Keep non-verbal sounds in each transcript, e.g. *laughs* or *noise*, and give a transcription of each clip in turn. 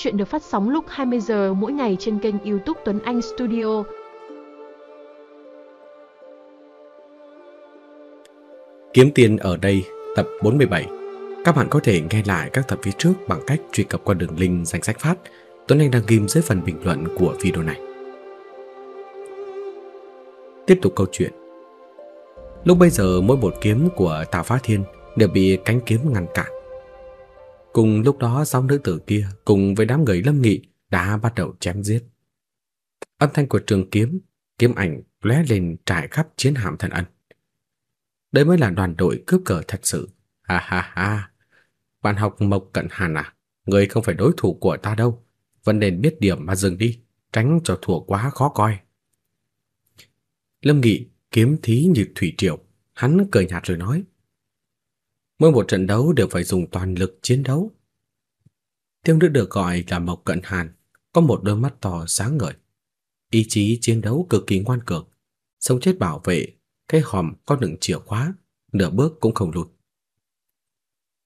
Chuyện được phát sóng lúc 20 giờ mỗi ngày trên kênh YouTube Tuấn Anh Studio. Kiếm tiền ở đây, tập 47. Các bạn có thể nghe lại các tập phía trước bằng cách truy cập qua đường link danh sách phát Tuấn Anh đang ghim dưới phần bình luận của video này. Tiếp tục câu chuyện. Lúc bây giờ, mỗi một kiếm của Tào Phá Thiên đều bị cánh kiếm ngăn cản. Cùng lúc đó sáu nữ tử kia cùng với đám người lâm nghị đã bắt đầu chém giết. Âm thanh của trường kiếm, kiếm ảnh lóe lên trải khắp chiến hạm thần ân. Đây mới là đoàn đội cướp cờ thật sự. Ha ha ha. Bạn học Mộc Cận Hàn à, người không phải đối thủ của ta đâu, vẫn nên biết điểm mà dừng đi, tránh cho thua quá khó coi. Lâm Nghị kiếm thí như thủy triều, hắn cười nhạt rồi nói: Mỗi một trận đấu đều phải dùng toàn lực chiến đấu. Tiêu nữ được gọi là Mộc Cận Hàn, có một đôi mắt to sáng ngời, ý chí chiến đấu cực kỳ ngoan cường, sống chết bảo vệ, cái hòm có đựng chìa khóa, nửa bước cũng không lùi.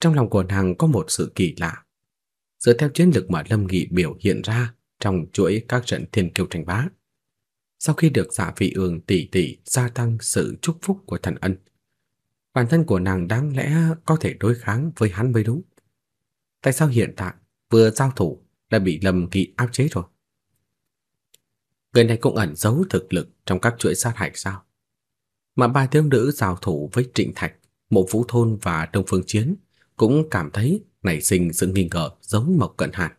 Trong lòng của nàng có một sự kỳ lạ. Dựa theo chiến lược mà Lâm Nghị biểu hiện ra trong chuỗi các trận thiên kiêu tranh bá, sau khi được Dạ Vị Ương tỷ tỷ gia tăng sự chúc phúc của thần ân, bản thân của nàng đáng lẽ có thể đối kháng với hắn mới đúng. Tại sao hiện tại vừa giao thủ đã bị Lâm Kỳ áp chế rồi? Người này cũng ẩn giấu thực lực trong các chuỗi sát hạch sao? Mà ba thiếu nữ giao thủ với Trịnh Thạch, Mộ Vũ Thôn và Đông Phương Chiến cũng cảm thấy nảy sinh sự nghi ngờ giống Mộc Cận Hàn.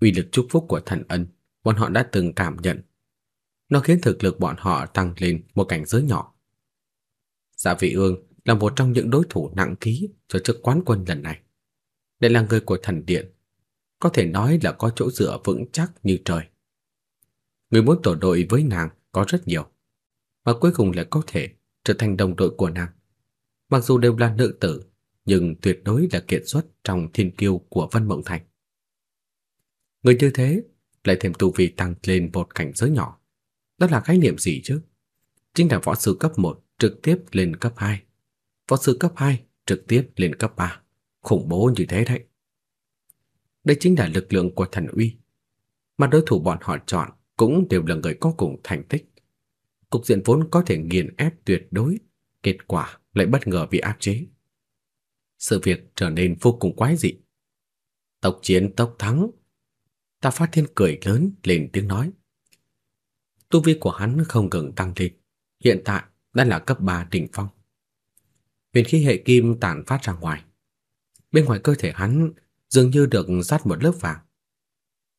Uy lực chúc phúc của thần ân, bọn họ đã từng cảm nhận. Nó khiến thực lực bọn họ tăng lên một cảnh giới nhỏ. Dạ Vị Ương là một trong những đối thủ nặng ký cho chức quán quân lần này. Đây là người của thần điện, có thể nói là có chỗ dựa vững chắc như trời. Người muốn tổ đội với nàng có rất nhiều, và cuối cùng lại có thể trở thành đồng đội của nàng. Mặc dù đều là nữ tử, nhưng tuyệt đối là kiệt xuất trong thiên kiêu của Vân Mộng Thành. Người như thế lại thêm tu vi tăng lên một cảnh giới nhỏ. Đó là khái niệm gì chứ? Chính là võ sư cấp 1 trực tiếp lên cấp 2. Võ sư cấp 2 trực tiếp lên cấp 3. Khủng bố như thế đấy. Đây chính là lực lượng của thần uy. Mà đối thủ bọn họ chọn cũng đều là người có cùng thành tích. Cục diện vốn có thể nghiền ép tuyệt đối, kết quả lại bất ngờ bị áp chế. Sự việc trở nên vô cùng quái dị. Tộc chiến tộc thắng. Ta phát thiên cười lớn lên tiếng nói. Tu vi của hắn không ngừng tăng lên, hiện tại đã là cấp 3 đỉnh phong. Huyền khí hệ kim tản phát ra ngoài. Bên ngoài cơ thể hắn dường như được dát một lớp vàng.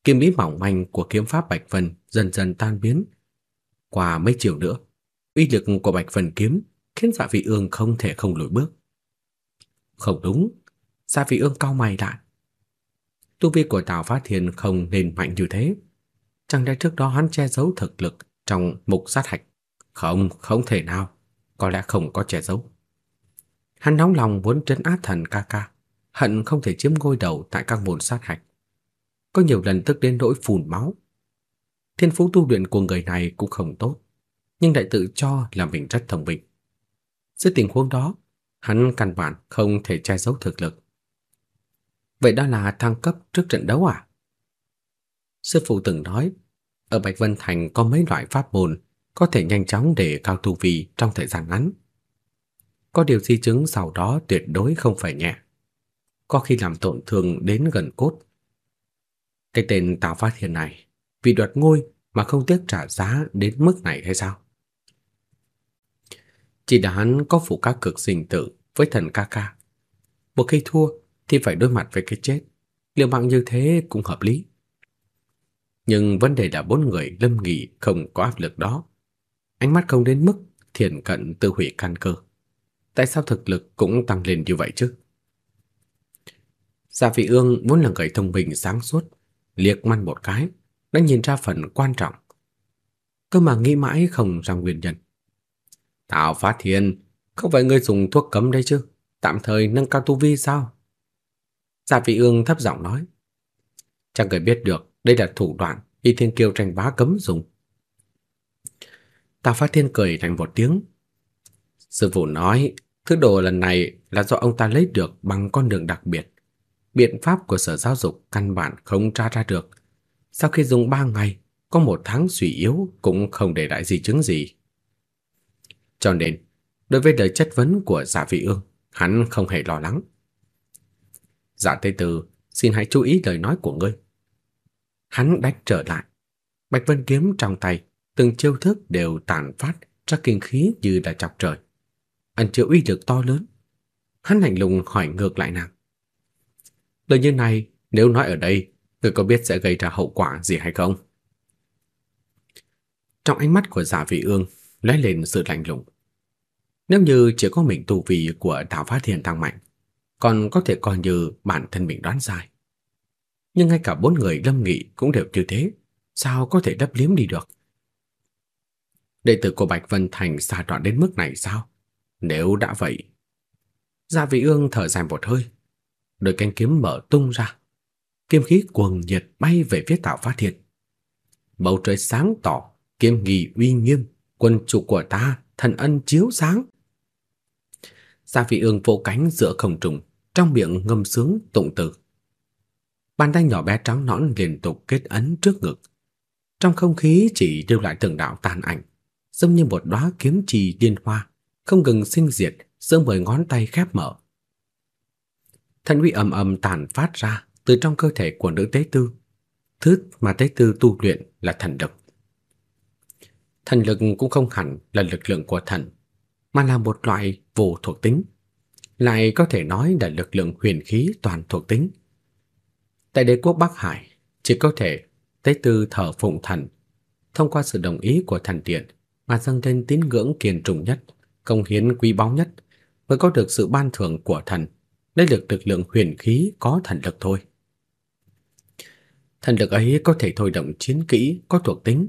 Kim ý mỏng manh của kiếm pháp Bạch Vân dần dần tan biến. Qua mấy chiều nữa, uy lực của Bạch Vân kiếm khiến Dạ Vị Ương không thể không lùi bước. Không đúng, Dạ Vị Ương cau mày lại. Tu vi của Tào Phát Thiên không nên mạnh như thế. Chẳng lẽ trước đó hắn che giấu thực lực trong mục sát hạch? Không, không thể nào, có lẽ không có che giấu. Hắn nóng lòng muốn trấn áp thần ca ca, hận không thể chiếm ngôi đầu tại các môn sát hạch. Có nhiều lần tức đến nỗi phun máu. Thiên phú tu luyện của người này cũng không tốt, nhưng đại tự cho là mình rất thông minh. Dưới tình huống đó, hắn căn bản không thể che giấu thực lực. Vậy đó là thăng cấp trước trận đấu à? Sư phụ từng nói, ở Bạch Vân Thành có mấy loại pháp môn có thể nhanh chóng để cao tu vi trong thời gian ngắn. Có điều di chứng sau đó tuyệt đối không phải nhẹ, có khi làm tổn thương đến gần cốt. Cái tên Tào Phát Hiện này, vì đoạt ngôi mà không tiếc trả giá đến mức này hay sao? Chỉ đã hắn có phụ các cực sinh tử với thần ca ca. Một khi thua thì phải đối mặt với cái chết, liệu mạng như thế cũng hợp lý. Nhưng vấn đề là bốn người lâm nghị không có áp lực đó. Ánh mắt không đến mức thiền cận tự hủy căn cơ. Tại sao thực lực cũng tăng lên như vậy chứ? Gia Vị Ương vốn là người thông minh sáng suốt, liếc mắt một cái đã nhìn ra phần quan trọng. Cơ mà nghĩ mãi không ra nguyên nhân. Tào Phát Thiên, không phải ngươi dùng thuốc cấm đây chứ? Tạm thời nâng cao tu vi sao? Gia Vị Ương thấp giọng nói. Chẳng người biết được đây là thủ đoạn Y Thiên Kiêu tranh bá cấm dùng. Tào Phát Thiên cười thành một tiếng. Sư phụ nói, thứ đồ lần này là do ông ta lấy được bằng con đường đặc biệt. biện pháp của Sở Giáo dục căn bản không tra ra được. Sau khi dùng 3 ngày, có một tháng suy yếu cũng không để lại di chứng gì. Cho nên, đối với lời chất vấn của giả Vị Ương, hắn không hề lo lắng. giả Tây Từ, xin hãy chú ý lời nói của ngươi. Hắn đánh trở lại. Bạch Vân kiếm trong tay, từng chiêu thức đều tản phát ra kinh khí như là chọc trời. Ẩn chứa uy lực to lớn. Hắn lạnh lùng hỏi ngược lại nàng. Lời như này, nếu nói ở đây, người có biết sẽ gây ra hậu quả gì hay không? Trong ánh mắt của giả Vị Ương lóe lên sự lạnh lùng. Nếu như chỉ có mình tu vi của Đạo Phát Thiên tăng mạnh, còn có thể coi như bản thân mình đoán sai. Nhưng ngay cả bốn người Lâm Nghị cũng đều như thế, sao có thể đắp liếm đi được? Đệ tử của Bạch Vân Thành xa đoạn đến mức này sao? Nếu đã vậy, Gia Vị Ương thở dài một hơi, đôi cánh kiếm mở tung ra, kiếm khí cuồng nhiệt bay về phía Tạo Phát Thiên. Bầu trời sáng tỏ, kiếm nghi uy nghiêm, quân chủ của ta, thần ân chiếu sáng. Gia Vị Ương vỗ cánh giữa không trung, trong miệng ngâm sướng tụng từ. Bàn tay nhỏ bé trắng nõn liên tục kết ấn trước ngực. Trong không khí chỉ lưu lại từng đạo tàn ảnh, giống như một đóa kiếm trì điên hoa, không ngừng sinh diệt giữa mười ngón tay khép mở. Thần uy ầm ầm tàn phát ra từ trong cơ thể của nữ tế tư. Thứ mà tế tư tu luyện là thần lực. Thần lực cũng không hẳn là lực lượng của thần, mà là một loại vô thuộc tính, lại có thể nói là lực lượng huyền khí toàn thuộc tính. Tại đế quốc Bắc Hải, chỉ có thể tế tư thờ phụng thần, thông qua sự đồng ý của thần điện mà dâng lên tín ngưỡng kiên trùng nhất, công hiến quý báu nhất mới có được sự ban thưởng của thần, đây được lực lượng huyền khí có thần lực thôi. Thần lực ấy có thể thôi động chiến kỹ có thuộc tính,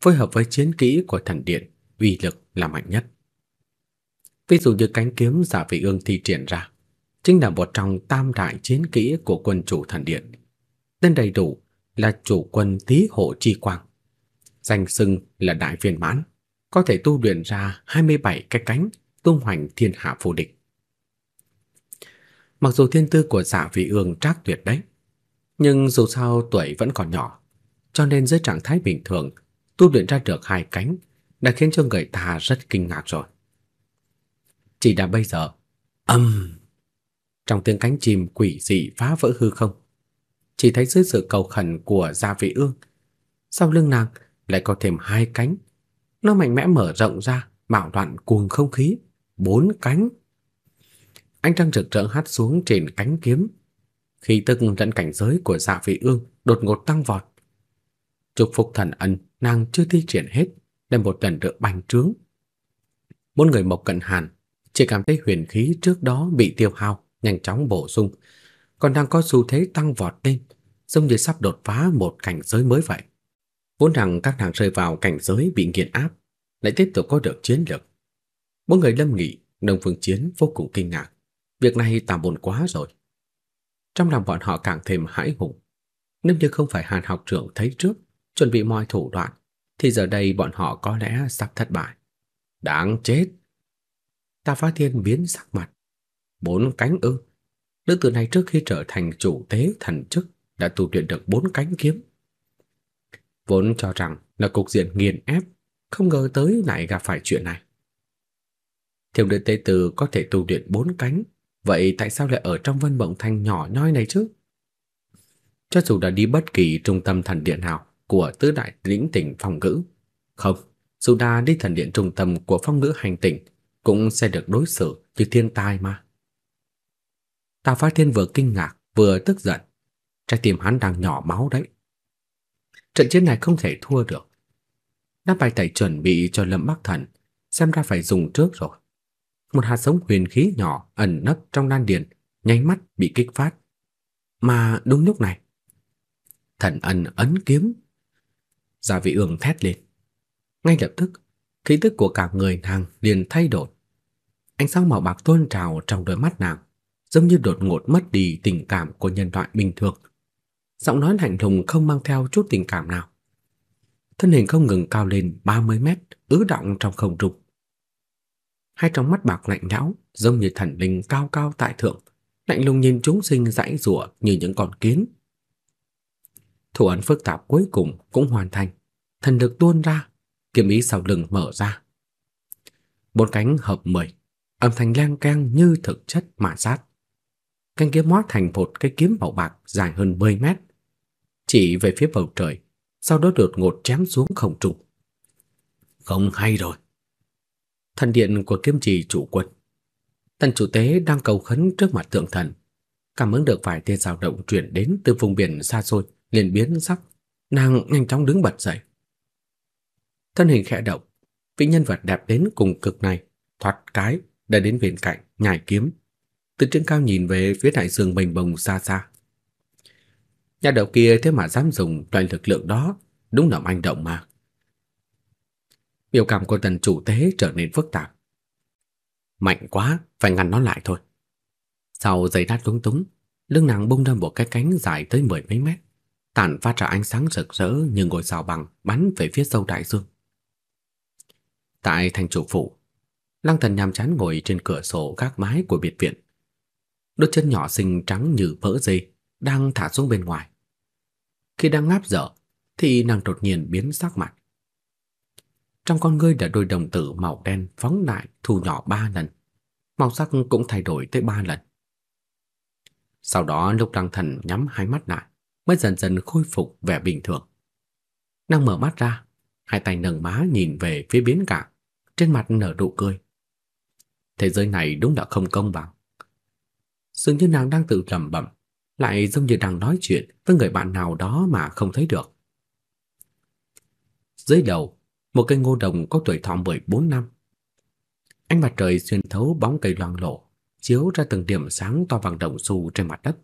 phối hợp với chiến kỹ của thần điện, uy lực là mạnh nhất. Ví dụ như cánh kiếm giả vị ương thi triển ra, chính là một trong tam đại chiến kỹ của quân chủ thần điện. Tên đầy đủ là chủ quân tí hộ chi quang. Danh xưng là đại viên mãn, có thể tu luyện ra 27 cái cánh tung hoành thiên hạ phù địch. Mặc dù thiên tư của giả vị ương trác tuyệt đấy, nhưng dù sao tuổi vẫn còn nhỏ, cho nên dưới trạng thái bình thường, tu luyện ra được hai cánh đã khiến cho người ta rất kinh ngạc rồi. Chỉ đã bây giờ, âm trong tiếng cánh chim quỷ dị phá vỡ hư không, chỉ thấy dưới sự cầu khẩn của Gia Vị Ương, sau lưng nàng lại có thêm hai cánh, nó mạnh mẽ mở rộng ra, mạo loạn cuồng không khí, bốn cánh. Ánh trăng rực rỡ hát xuống trên cánh kiếm, khi tức lẫn cảnh giới của Dạ Vị Ương đột ngột tăng vọt. trục phục thần ân nàng chưa thi triển hết, đem một lần nữa bành trướng. Bốn người Mộc Cận Hàn chỉ cảm thấy huyền khí trước đó bị tiêu hao, nhanh chóng bổ sung, còn đang có xu thế tăng vọt lên, giống như sắp đột phá một cảnh giới mới vậy. Vốn rằng các nàng rơi vào cảnh giới bị nghiền áp, lại tiếp tục có được chiến lược. Bốn người Lâm Nghị, Đông Phương Chiến vô cùng kinh ngạc. Việc này tạm buồn quá rồi. Trong lòng bọn họ càng thêm hãi hùng. Nếu như không phải Hàn học trưởng thấy trước, chuẩn bị mọi thủ đoạn, thì giờ đây bọn họ có lẽ sắp thất bại. Đáng chết! Ta phá thiên biến sắc mặt. Bốn cánh ư. Nữ tử này trước khi trở thành chủ tế thần chức đã tu luyện được bốn cánh kiếm. Vốn cho rằng là cục diện nghiền ép, không ngờ tới lại gặp phải chuyện này. Thiểm điện tế tử có thể tu luyện bốn cánh, vậy tại sao lại ở trong vân mộng thanh nhỏ nhoi này chứ? Cho dù đã đi bất kỳ trung tâm thần điện nào của tứ đại lĩnh tỉnh phong ngữ, không, dù đã đi thần điện trung tâm của phong ngữ hành tỉnh cũng sẽ được đối xử như thiên tai mà. Tào Phá Thiên vừa kinh ngạc vừa tức giận, trái tim hắn đang nhỏ máu đấy. Trận chiến này không thể thua được. Đáp bài tẩy chuẩn bị cho Lâm Bắc Thần, xem ra phải dùng trước rồi. Một hạt giống huyền khí nhỏ ẩn nấp trong đan điền, nháy mắt bị kích phát. Mà đúng lúc này, thần ân ấn kiếm. Gia vị ương thét lên. Ngay lập tức, khí tức của cả người nàng liền thay đổi. Ánh sáng màu bạc tuôn trào trong đôi mắt nàng, giống như đột ngột mất đi tình cảm của nhân loại bình thường. Giọng nói lạnh lùng không mang theo chút tình cảm nào. Thân hình không ngừng cao lên 30 mét, ứ động trong không trung. Hai trong mắt bạc lạnh lẽo, giống như thần linh cao cao tại thượng, lạnh lùng nhìn chúng sinh dãy rủa như những con kiến. Thủ ấn phức tạp cuối cùng cũng hoàn thành, thần lực tuôn ra, kiếm ý sau lưng mở ra. Bốn cánh hợp mười, âm thanh lang keng như thực chất mà sát. Cánh kiếm hóa thành một cái kiếm màu bạc dài hơn 10 mét, chỉ về phía bầu trời, sau đó đột ngột chém xuống không trung. Không hay rồi. Thần điện của kiếm trì chủ quân. Tần chủ tế đang cầu khấn trước mặt tượng thần, cảm ứng được vài tia dao động truyền đến từ vùng biển xa xôi, liền biến sắc, nàng nhanh chóng đứng bật dậy. Thân hình khẽ động, vị nhân vật đẹp đến cùng cực này, thoát cái đã đến bên cạnh, nhảy kiếm, từ trên cao nhìn về phía đại dương mênh mông xa xa. Nhà đầu kia thế mà dám dùng toàn lực lượng đó, đúng là manh động mà. Biểu cảm của tần chủ tế trở nên phức tạp. Mạnh quá, phải ngăn nó lại thôi. Sau giây lát lúng túng, lưng nàng bung ra một cái cánh dài tới mười mấy mét, tản phát ra ánh sáng rực rỡ như ngôi sao bằng bắn về phía sâu đại dương. Tại thành chủ phủ, Lăng Thần nhàm chán ngồi trên cửa sổ gác mái của biệt viện. Đôi chân nhỏ xinh trắng như vỡ dây đang thả xuống bên ngoài. Khi đang ngáp dở thì nàng đột nhiên biến sắc mặt. Trong con ngươi đã đôi đồng tử màu đen phóng đại thu nhỏ ba lần. Màu sắc cũng thay đổi tới ba lần. Sau đó lúc Lăng Thần nhắm hai mắt lại, mới dần dần khôi phục vẻ bình thường. Nàng mở mắt ra, hai tay nâng má nhìn về phía biến cảng, trên mặt nở nụ cười. Thế giới này đúng là không công bằng. Dường như nàng đang tự lẩm bẩm, lại giống như đang nói chuyện với người bạn nào đó mà không thấy được. Dưới đầu, một cây ngô đồng có tuổi thọ 14 năm. Ánh mặt trời xuyên thấu bóng cây loang lổ, chiếu ra từng điểm sáng to bằng đồng xu trên mặt đất.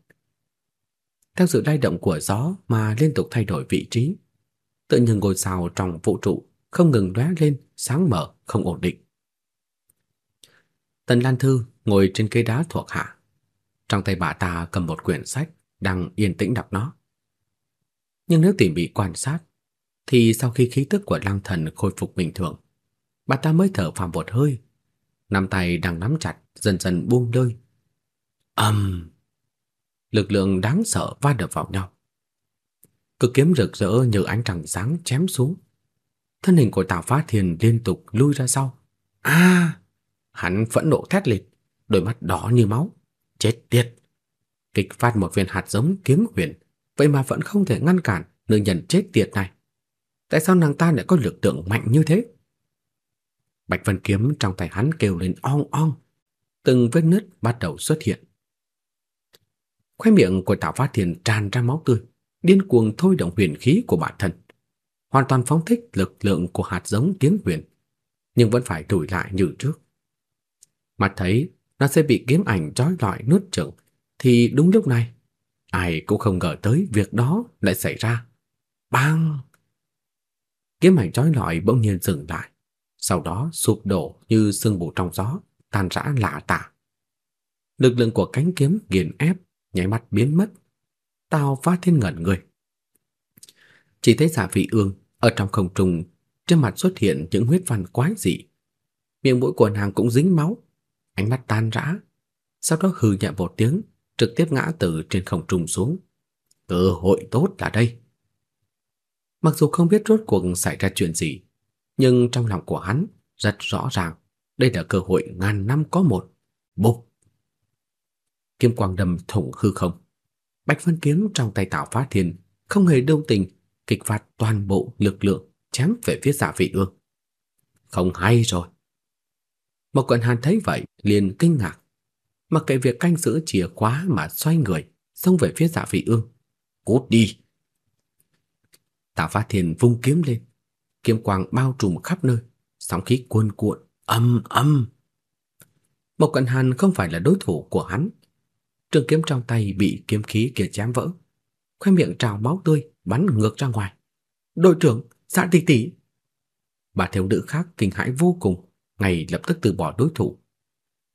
Theo sự lay động của gió mà liên tục thay đổi vị trí, tự nhiên ngôi sao trong vũ trụ không ngừng lóe lên, sáng mở, không ổn định. Tần Lan Thư ngồi trên cây đá thuộc hạ. Trong tay bà ta cầm một quyển sách, đang yên tĩnh đọc nó. Nhưng nếu tỉ mỉ quan sát, thì sau khi khí tức của lăng thần khôi phục bình thường, bà ta mới thở phào một hơi, nắm tay đang nắm chặt dần dần buông lơi. Ầm. lực lượng đáng sợ va đập vào nhau. Cực kiếm rực rỡ như ánh trăng sáng chém xuống. Thân hình của Tào Phá Thiên liên tục lui ra sau. A! Hắn phẫn nộ thét lên, đôi mắt đỏ như máu. Chết tiệt! Kịch phát một viên hạt giống kiếm huyền, vậy mà vẫn không thể ngăn cản nữ nhân chết tiệt này. Tại sao nàng ta lại có lực lượng mạnh như thế? Bạch Vân kiếm trong tay hắn kêu lên ong ong, từng vết nứt bắt đầu xuất hiện. khóe miệng của Tào Phát Thiên tràn ra máu tươi, điên cuồng thôi động huyền khí của bản thân, hoàn toàn phóng thích lực lượng của hạt giống kiếm huyền, nhưng vẫn phải đuổi lại như trước. Mặt thấy nó sẽ bị kiếm ảnh trói lọi nuốt chửng, thì đúng lúc này, ai cũng không ngờ tới việc đó lại xảy ra. Bang! Kiếm ảnh trói lọi bỗng nhiên dừng lại, sau đó sụp đổ như sương mù trong gió, tan rã lạ tả. Lực lượng của cánh kiếm nghiền ép, nháy mắt biến mất. Tao phát thiên ngẩn người. Chỉ thấy dạ giả vị ương ở trong không trung, trên mặt xuất hiện những huyết văn quái dị. Miệng mũi của nàng cũng dính máu, ánh mắt tan rã, sau đó hừ nhẹ một tiếng, trực tiếp ngã từ trên không trung xuống. Cơ hội tốt là đây. Mặc dù không biết rốt cuộc xảy ra chuyện gì, nhưng trong lòng của hắn rất rõ ràng, đây là cơ hội ngàn năm có một. Bục! Kiếm quang đâm thủng hư không. Bạch Vân kiếm trong tay Tạo Phá Thiên không hề đâu tình, kích phát toàn bộ lực lượng chém về phía Giả Vị Ương. Không hay rồi. Một Cận Hàn thấy vậy liền kinh ngạc, mặc kệ việc canh giữ chìa khóa mà xoay người, xông về phía Dạ Vị Ương. "Cút đi!" Tạ Phát Thiên vung kiếm lên, kiếm quang bao trùm khắp nơi, sóng khí cuồn cuộn, âm âm. Mộc Cận Hàn không phải là đối thủ của hắn. Trường kiếm trong tay bị kiếm khí kia chém vỡ, khoe miệng trào máu tươi bắn ngược ra ngoài. "Đội trưởng, Dạ tỷ tỷ!" Bà thiếu nữ khác kinh hãi vô cùng, ngay lập tức từ bỏ đối thủ.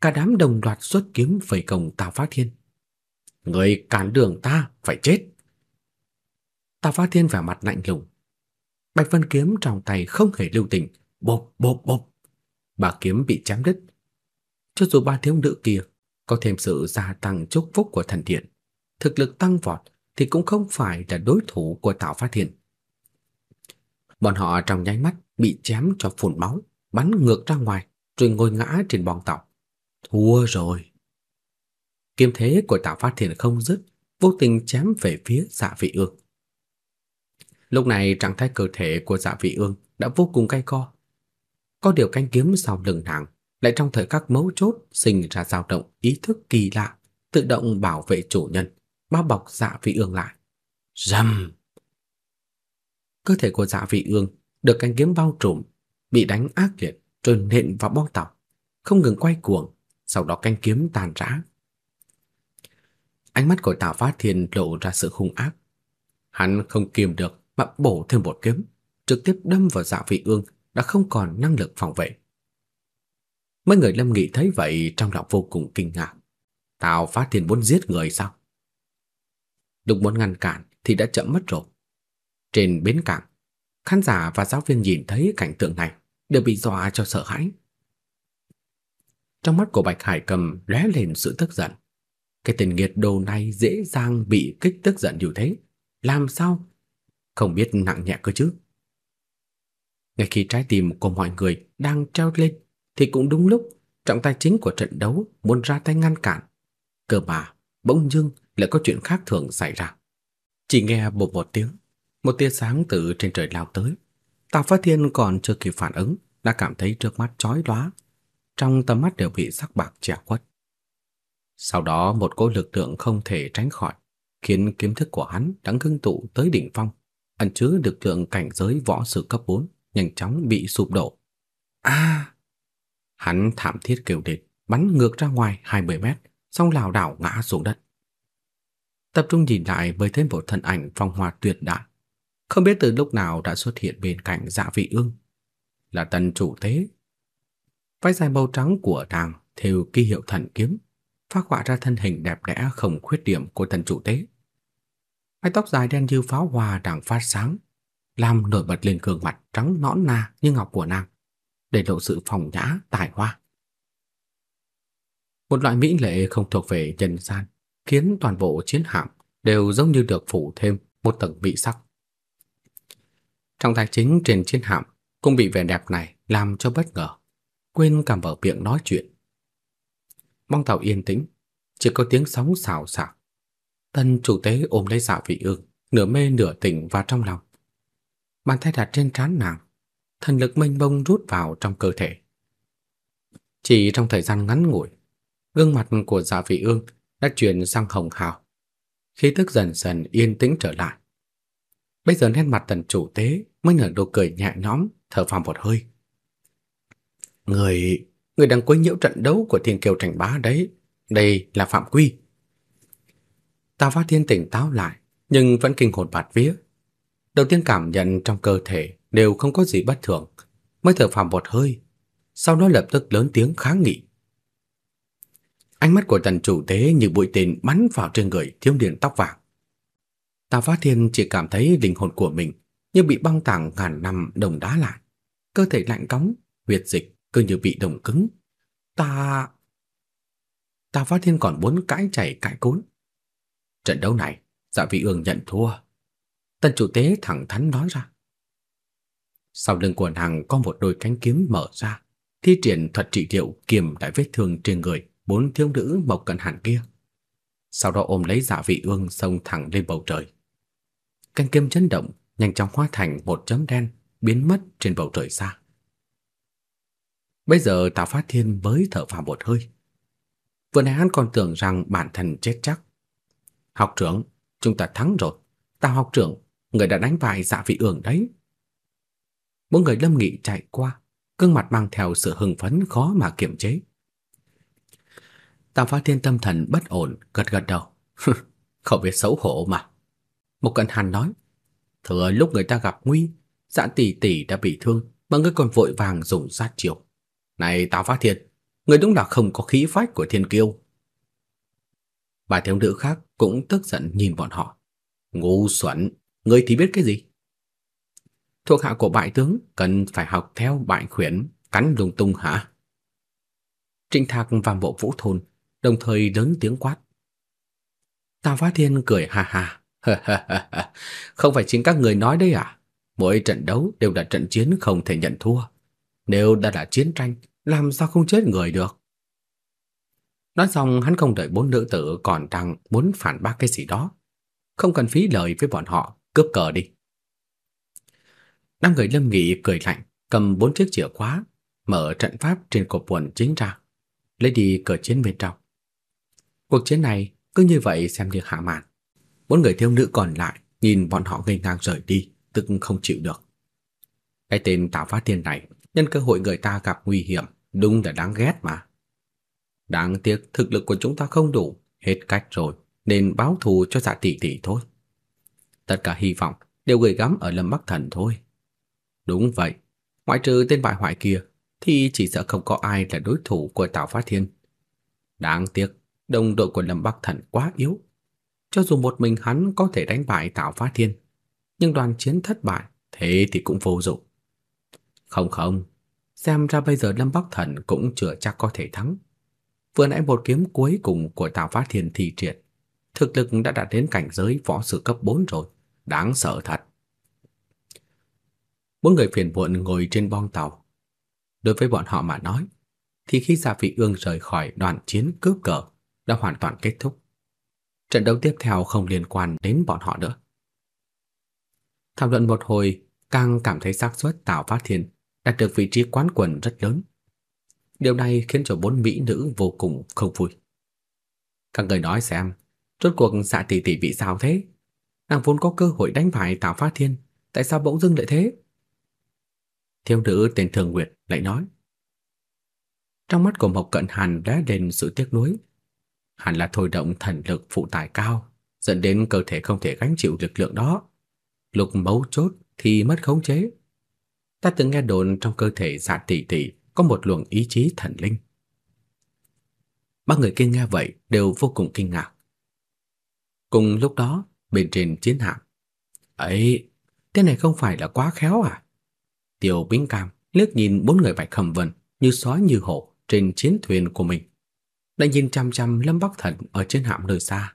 Cả đám đồng loạt xuất kiếm vây công Tào Phá Thiên. Người cản đường ta phải chết. Tào Phá Thiên vẻ mặt lạnh lùng. Bạch Vân kiếm trong tay không hề lưu tình, bộp bộp bộp. Bà kiếm bị chém đứt. Cho dù ba thiếu nữ kia có thêm sự gia tăng chúc phúc của thần điện, thực lực tăng vọt thì cũng không phải là đối thủ của Tào Phát Thiên. Bọn họ trong nháy mắt bị chém cho phun máu, bắn ngược ra ngoài, rồi ngồi ngã trên bong tàu. Thua rồi. Kiếm thế của Tạ Phát Thiên không dứt, vô tình chém về phía Dạ Vị Ương. Lúc này trạng thái cơ thể của Dạ Vị Ương đã vô cùng cay co. Có điều canh kiếm sau lưng nàng lại trong thời khắc mấu chốt sinh ra dao động ý thức kỳ lạ, tự động bảo vệ chủ nhân, bao bọc Dạ Vị Ương lại. Rầm. Cơ thể của Dạ Vị Ương được canh kiếm bao trùm, bị đánh ác liệt trơn nện vào bong tàu, không ngừng quay cuồng, sau đó canh kiếm tàn rã. Ánh mắt của Tào Phát Thiên lộ ra sự hung ác. Hắn không kiềm được mà bổ thêm một kiếm, trực tiếp đâm vào Dạ Vị Ương đã không còn năng lực phòng vệ. Mấy người Lâm Nghị thấy vậy trong lòng vô cùng kinh ngạc. Tào Phát Thiên muốn giết người sao? Lúc muốn ngăn cản thì đã chậm mất rồi. Trên bến cảng, khán giả và giáo viên nhìn thấy cảnh tượng này đều bị dọa cho sợ hãi. Trong mắt của Bạch Hải Cầm lóe lên sự tức giận. Cái tên nghiệt đồ này dễ dàng bị kích tức giận như thế, làm sao? Không biết nặng nhẹ cơ chứ. Ngay khi trái tim của mọi người đang treo lên thì cũng đúng lúc trọng tài chính của trận đấu muốn ra tay ngăn cản. Cơ mà, bỗng dưng lại có chuyện khác thường xảy ra. Chỉ nghe bột một tiếng, một tia sáng từ trên trời lao tới. Tạ Phát Thiên còn chưa kịp phản ứng, đã cảm thấy trước mắt chói lóa, trong tầm mắt đều bị sắc bạc che khuất. Sau đó một cỗ lực lượng không thể tránh khỏi, khiến kiếm thức của hắn đã ngưng tụ tới đỉnh phong, ẩn chứa lực lượng cảnh giới võ sư cấp 4, nhanh chóng bị sụp đổ. A! Hắn thảm thiết kêu lên, bắn ngược ra ngoài 20 mét, xong lảo đảo ngã xuống đất. Tập trung nhìn lại mới thấy một thân ảnh phong hoa tuyệt đại, không biết từ lúc nào đã xuất hiện bên cạnh Dạ Vị Ương, là tần chủ thế Váy dài màu trắng của nàng theo ký hiệu thần kiếm, phát họa ra thân hình đẹp đẽ không khuyết điểm của tần chủ tế. Mái tóc dài đen như pháo hoa đang phát sáng, làm nổi bật lên gương mặt trắng nõn nà như ngọc của nàng, để lộ sự phong nhã tài hoa. Một loại mỹ lệ không thuộc về nhân gian, khiến toàn bộ chiến hạm đều giống như được phủ thêm một tầng mỹ sắc. Trong tài chính trên chiến hạm cũng bị vẻ đẹp này làm cho bất ngờ, quên cả mở miệng nói chuyện. Bong tàu yên tĩnh, chỉ có tiếng sóng xào xạc. Tân chủ tế ôm lấy dạ vị ương, nửa mê nửa tỉnh vào trong lòng. Bàn tay đặt trên trán nàng, thần lực mênh mông rút vào trong cơ thể. Chỉ trong thời gian ngắn ngủi, gương mặt của Dạ Vị Ương đã chuyển sang hồng hào. Khí tức dần dần yên tĩnh trở lại. Bây giờ nét mặt tần chủ tế mới nở nụ cười nhẹ nhõm, thở phào một hơi. Người, người đang quấy nhiễu trận đấu của Thiên Kiều Thành Bá đấy, đây là phạm quy. Tào Phát Thiên tỉnh táo lại, nhưng vẫn kinh hồn bạt vía. Đầu tiên cảm nhận trong cơ thể đều không có gì bất thường, mới thở phào một hơi, sau đó lập tức lớn tiếng kháng nghị. Ánh mắt của tần chủ tế như bụi tên bắn vào trên người thiếu niên tóc vàng. Tào Phát Thiên chỉ cảm thấy linh hồn của mình như bị băng tảng ngàn năm đồng đá lại, cơ thể lạnh cóng, huyết dịch cứ như bị đồng cứng. Ta ta Phát Thiên còn muốn cãi chảy cãi cốn. Trận đấu này, Dạ Vị Ương nhận thua. Tần chủ tế thẳng thắn nói ra. Sau lưng của nàng có một đôi cánh kiếm mở ra, thi triển thuật trị liệu kiềm đại vết thương trên người bốn thiếu nữ mộc cận hàn kia. Sau đó ôm lấy Dạ Vị Ương xông thẳng lên bầu trời. Cánh kiếm chấn động, nhanh chóng hóa thành một chấm đen biến mất trên bầu trời xa. Bây giờ Tào Phát Thiên mới thở phào một hơi. Vừa nãy hắn còn tưởng rằng bản thân chết chắc. Học trưởng, chúng ta thắng rồi. Tào học trưởng, người đã đánh bại Dạ Vị ưởng đấy. Bốn người Lâm Nghị chạy qua, gương mặt mang theo sự hưng phấn khó mà kiềm chế. Tào Phát Thiên tâm thần bất ổn, gật gật đầu. *laughs* Không biết xấu hổ mà. Một cận hàn nói, thừa lúc người ta gặp nguy, Dạn tỷ tỷ đã bị thương, mà ngươi còn vội vàng dùng sát chiêu. Này Tào Phát thiệt người đúng là không có khí phách của thiên kiêu. Bà thiếu nữ khác cũng tức giận nhìn bọn họ. Ngu xuẩn, ngươi thì biết cái gì? Thuộc hạ của bại tướng cần phải học theo bại khuyển cắn lung tung hả? Trịnh Thạc và bộ vũ thôn đồng thời lớn tiếng quát. Tào Phá Thiên cười ha ha. *laughs* Không phải chính các người nói đấy à? Mỗi trận đấu đều là trận chiến không thể nhận thua. Nếu đã là chiến tranh, làm sao không chết người được? Nói xong hắn không đợi bốn nữ tử còn đang muốn phản bác cái gì đó. Không cần phí lời với bọn họ, cướp cờ đi. Năm người lâm nghị cười lạnh, cầm bốn chiếc chìa khóa, mở trận pháp trên cột buồn chính ra, lấy đi cờ chiến bên trong. Cuộc chiến này cứ như vậy xem như hạ màn. Bốn người thiếu nữ còn lại nhìn bọn họ ngây ngang rời đi, tức không chịu được. Cái tên Tào Phát Thiên này, nhân cơ hội người ta gặp nguy hiểm, đúng là đáng ghét mà. Đáng tiếc thực lực của chúng ta không đủ, hết cách rồi, nên báo thù cho dạ tỷ tỷ thôi. Tất cả hy vọng đều gửi gắm ở Lâm Bắc Thần thôi. Đúng vậy, ngoại trừ tên bại hoại kia thì chỉ sợ không có ai là đối thủ của Tào Phát Thiên. Đáng tiếc, đồng đội của Lâm Bắc Thần quá yếu. Cho dù một mình hắn có thể đánh bại Tào Phá Thiên, nhưng đoàn chiến thất bại, thế thì cũng vô dụng. Không không, xem ra bây giờ Lâm Bắc Thần cũng chưa chắc có thể thắng. Vừa nãy một kiếm cuối cùng của Tào Phá Thiên thi triển, thực lực đã đạt đến cảnh giới võ sư cấp 4 rồi, đáng sợ thật. Bốn người phiền muộn ngồi trên bong tàu. Đối với bọn họ mà nói, thì khi Gia Vị Ương rời khỏi đoàn chiến cướp cờ đã hoàn toàn kết thúc. Trận đấu tiếp theo không liên quan đến bọn họ nữa. Thảo luận một hồi, càng cảm thấy xác suất Tào Phát Thiên đạt được vị trí quán quân rất lớn. Điều này khiến cho bốn mỹ nữ vô cùng không vui. Các người nói xem, rốt cuộc xạ tỷ tỷ bị sao thế? Nàng vốn có cơ hội đánh bại Tào Phát Thiên, tại sao bỗng dưng lại thế? Thiếu nữ tên Thường Nguyệt lại nói. Trong mắt của Mộc Cận Hàn đã lên sự tiếc nuối. Hẳn là thôi động thần lực phụ tải cao, dẫn đến cơ thể không thể gánh chịu lực lượng đó. Lục mấu chốt thì mất khống chế. Ta từng nghe đồn trong cơ thể dạ tỷ tỷ có một luồng ý chí thần linh. Ba người kia nghe vậy đều vô cùng kinh ngạc. Cùng lúc đó, bên trên chiến hạm. Ấy, thế này không phải là quá khéo à? Tiểu Bính Cam liếc nhìn bốn người Bạch Khẩm Vân như sói như hổ trên chiến thuyền của mình. Lại nhìn chăm chăm Lâm Bắc Thần ở trên hạm nơi xa,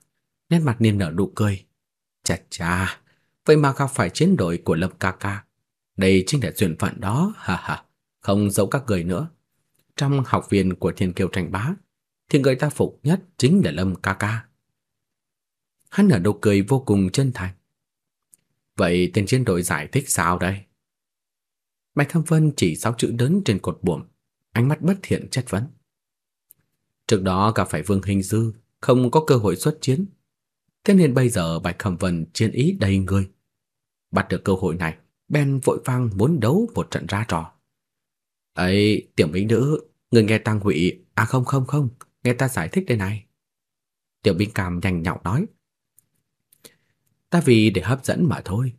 nét mặt niềm nở nụ cười. Chà chà, vậy mà gặp phải chiến đội của Lâm ca ca. Đây chính là duyên phận đó, ha ha, không giấu các người nữa. Trong học viên của Thiên Kiều Tranh Bá, thì người ta phục nhất chính là Lâm ca ca. Hắn nở nụ cười vô cùng chân thành. Vậy tên chiến đội giải thích sao đây? Bạch Thâm Vân chỉ sáu chữ lớn trên cột buồm, ánh mắt bất thiện chất vấn. Trước đó gặp phải Vương Hình Dư, không có cơ hội xuất chiến. Thế nên bây giờ Bạch Khâm Vân chiến ý đầy người. Bắt được cơ hội này, Ben vội vang muốn đấu một trận ra trò. Ấy, tiểu binh nữ, người nghe tăng Hụy, à không không không, nghe ta giải thích đây này. Tiểu binh cam nhanh nhọc nói. Ta vì để hấp dẫn mà thôi.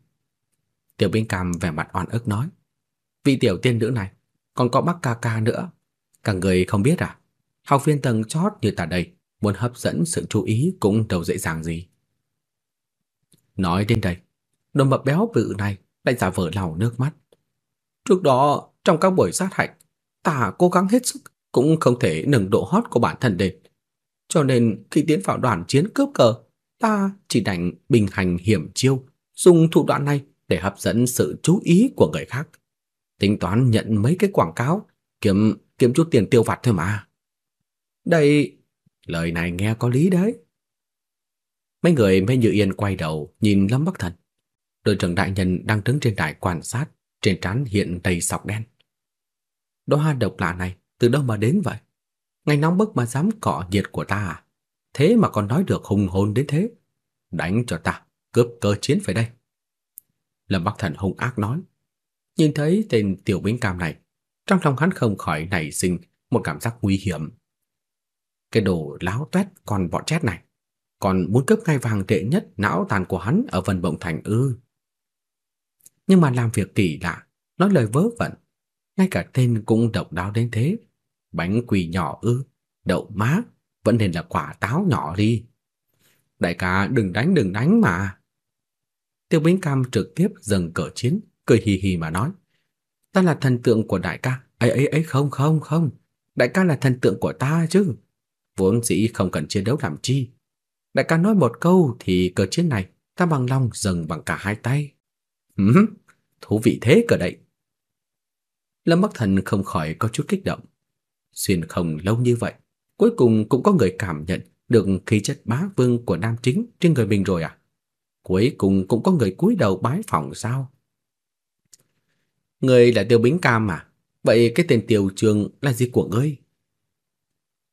Tiểu binh cam vẻ mặt oan ức nói. Vị tiểu tiên nữ này, còn có bác ca ca nữa. Cả người không biết à? Học viên tầng chót như ta đây, muốn hấp dẫn sự chú ý cũng đâu dễ dàng gì. Nói đến đây, đồ mập béo bự này lại giả vờ lau nước mắt. Trước đó, trong các buổi sát hạch, ta cố gắng hết sức cũng không thể nâng độ hot của bản thân lên. Cho nên khi tiến vào đoàn chiến cướp cờ, ta chỉ đành bình hành hiểm chiêu, dùng thủ đoạn này để hấp dẫn sự chú ý của người khác tính toán nhận mấy cái quảng cáo, kiếm kiếm chút tiền tiêu vặt thôi mà. Đây, lời này nghe có lý đấy. Mấy người mới như yên quay đầu nhìn Lâm Bắc Thần. Đội trưởng đại nhân đang đứng trên đài quan sát, trên trán hiện đầy sọc đen. Đóa hoa độc lạ này từ đâu mà đến vậy? Ngày nóng bức mà dám cọ nhiệt của ta à? Thế mà còn nói được hùng hồn đến thế. Đánh cho ta, cướp cơ chiến phải đây. Lâm Bắc Thần hung ác nói. Nhìn thấy tên tiểu bính cam này, trong lòng hắn không khỏi nảy sinh một cảm giác nguy hiểm. Cái đồ láo toét còn bọn chết này, còn muốn cướp ngai vàng đệ nhất não tàn của hắn ở Vân Bộng Thành ư. Nhưng mà làm việc kỳ lạ, nói lời vớ vẩn, ngay cả tên cũng độc đáo đến thế. Bánh quỳ nhỏ ư, đậu má, vẫn nên là quả táo nhỏ đi. Đại ca đừng đánh đừng đánh mà. Tiêu Bính Cam trực tiếp dừng cờ chiến, cười hì hì mà nói. Ta là thần tượng của đại ca. ấy ấy ấy không không không. Đại ca là thần tượng của ta chứ vốn dĩ không cần chiến đấu làm chi. Đại ca nói một câu thì cờ chiến này ta bằng lòng dâng bằng cả hai tay. Hừm, thú vị thế cờ đấy. Lâm Bắc Thần không khỏi có chút kích động. Xuyên không lâu như vậy, cuối cùng cũng có người cảm nhận được khí chất bá vương của nam chính trên người mình rồi à? Cuối cùng cũng có người cúi đầu bái phỏng sao? Người là Tiêu Bính Cam mà, vậy cái tên Tiêu Trường là gì của ngươi?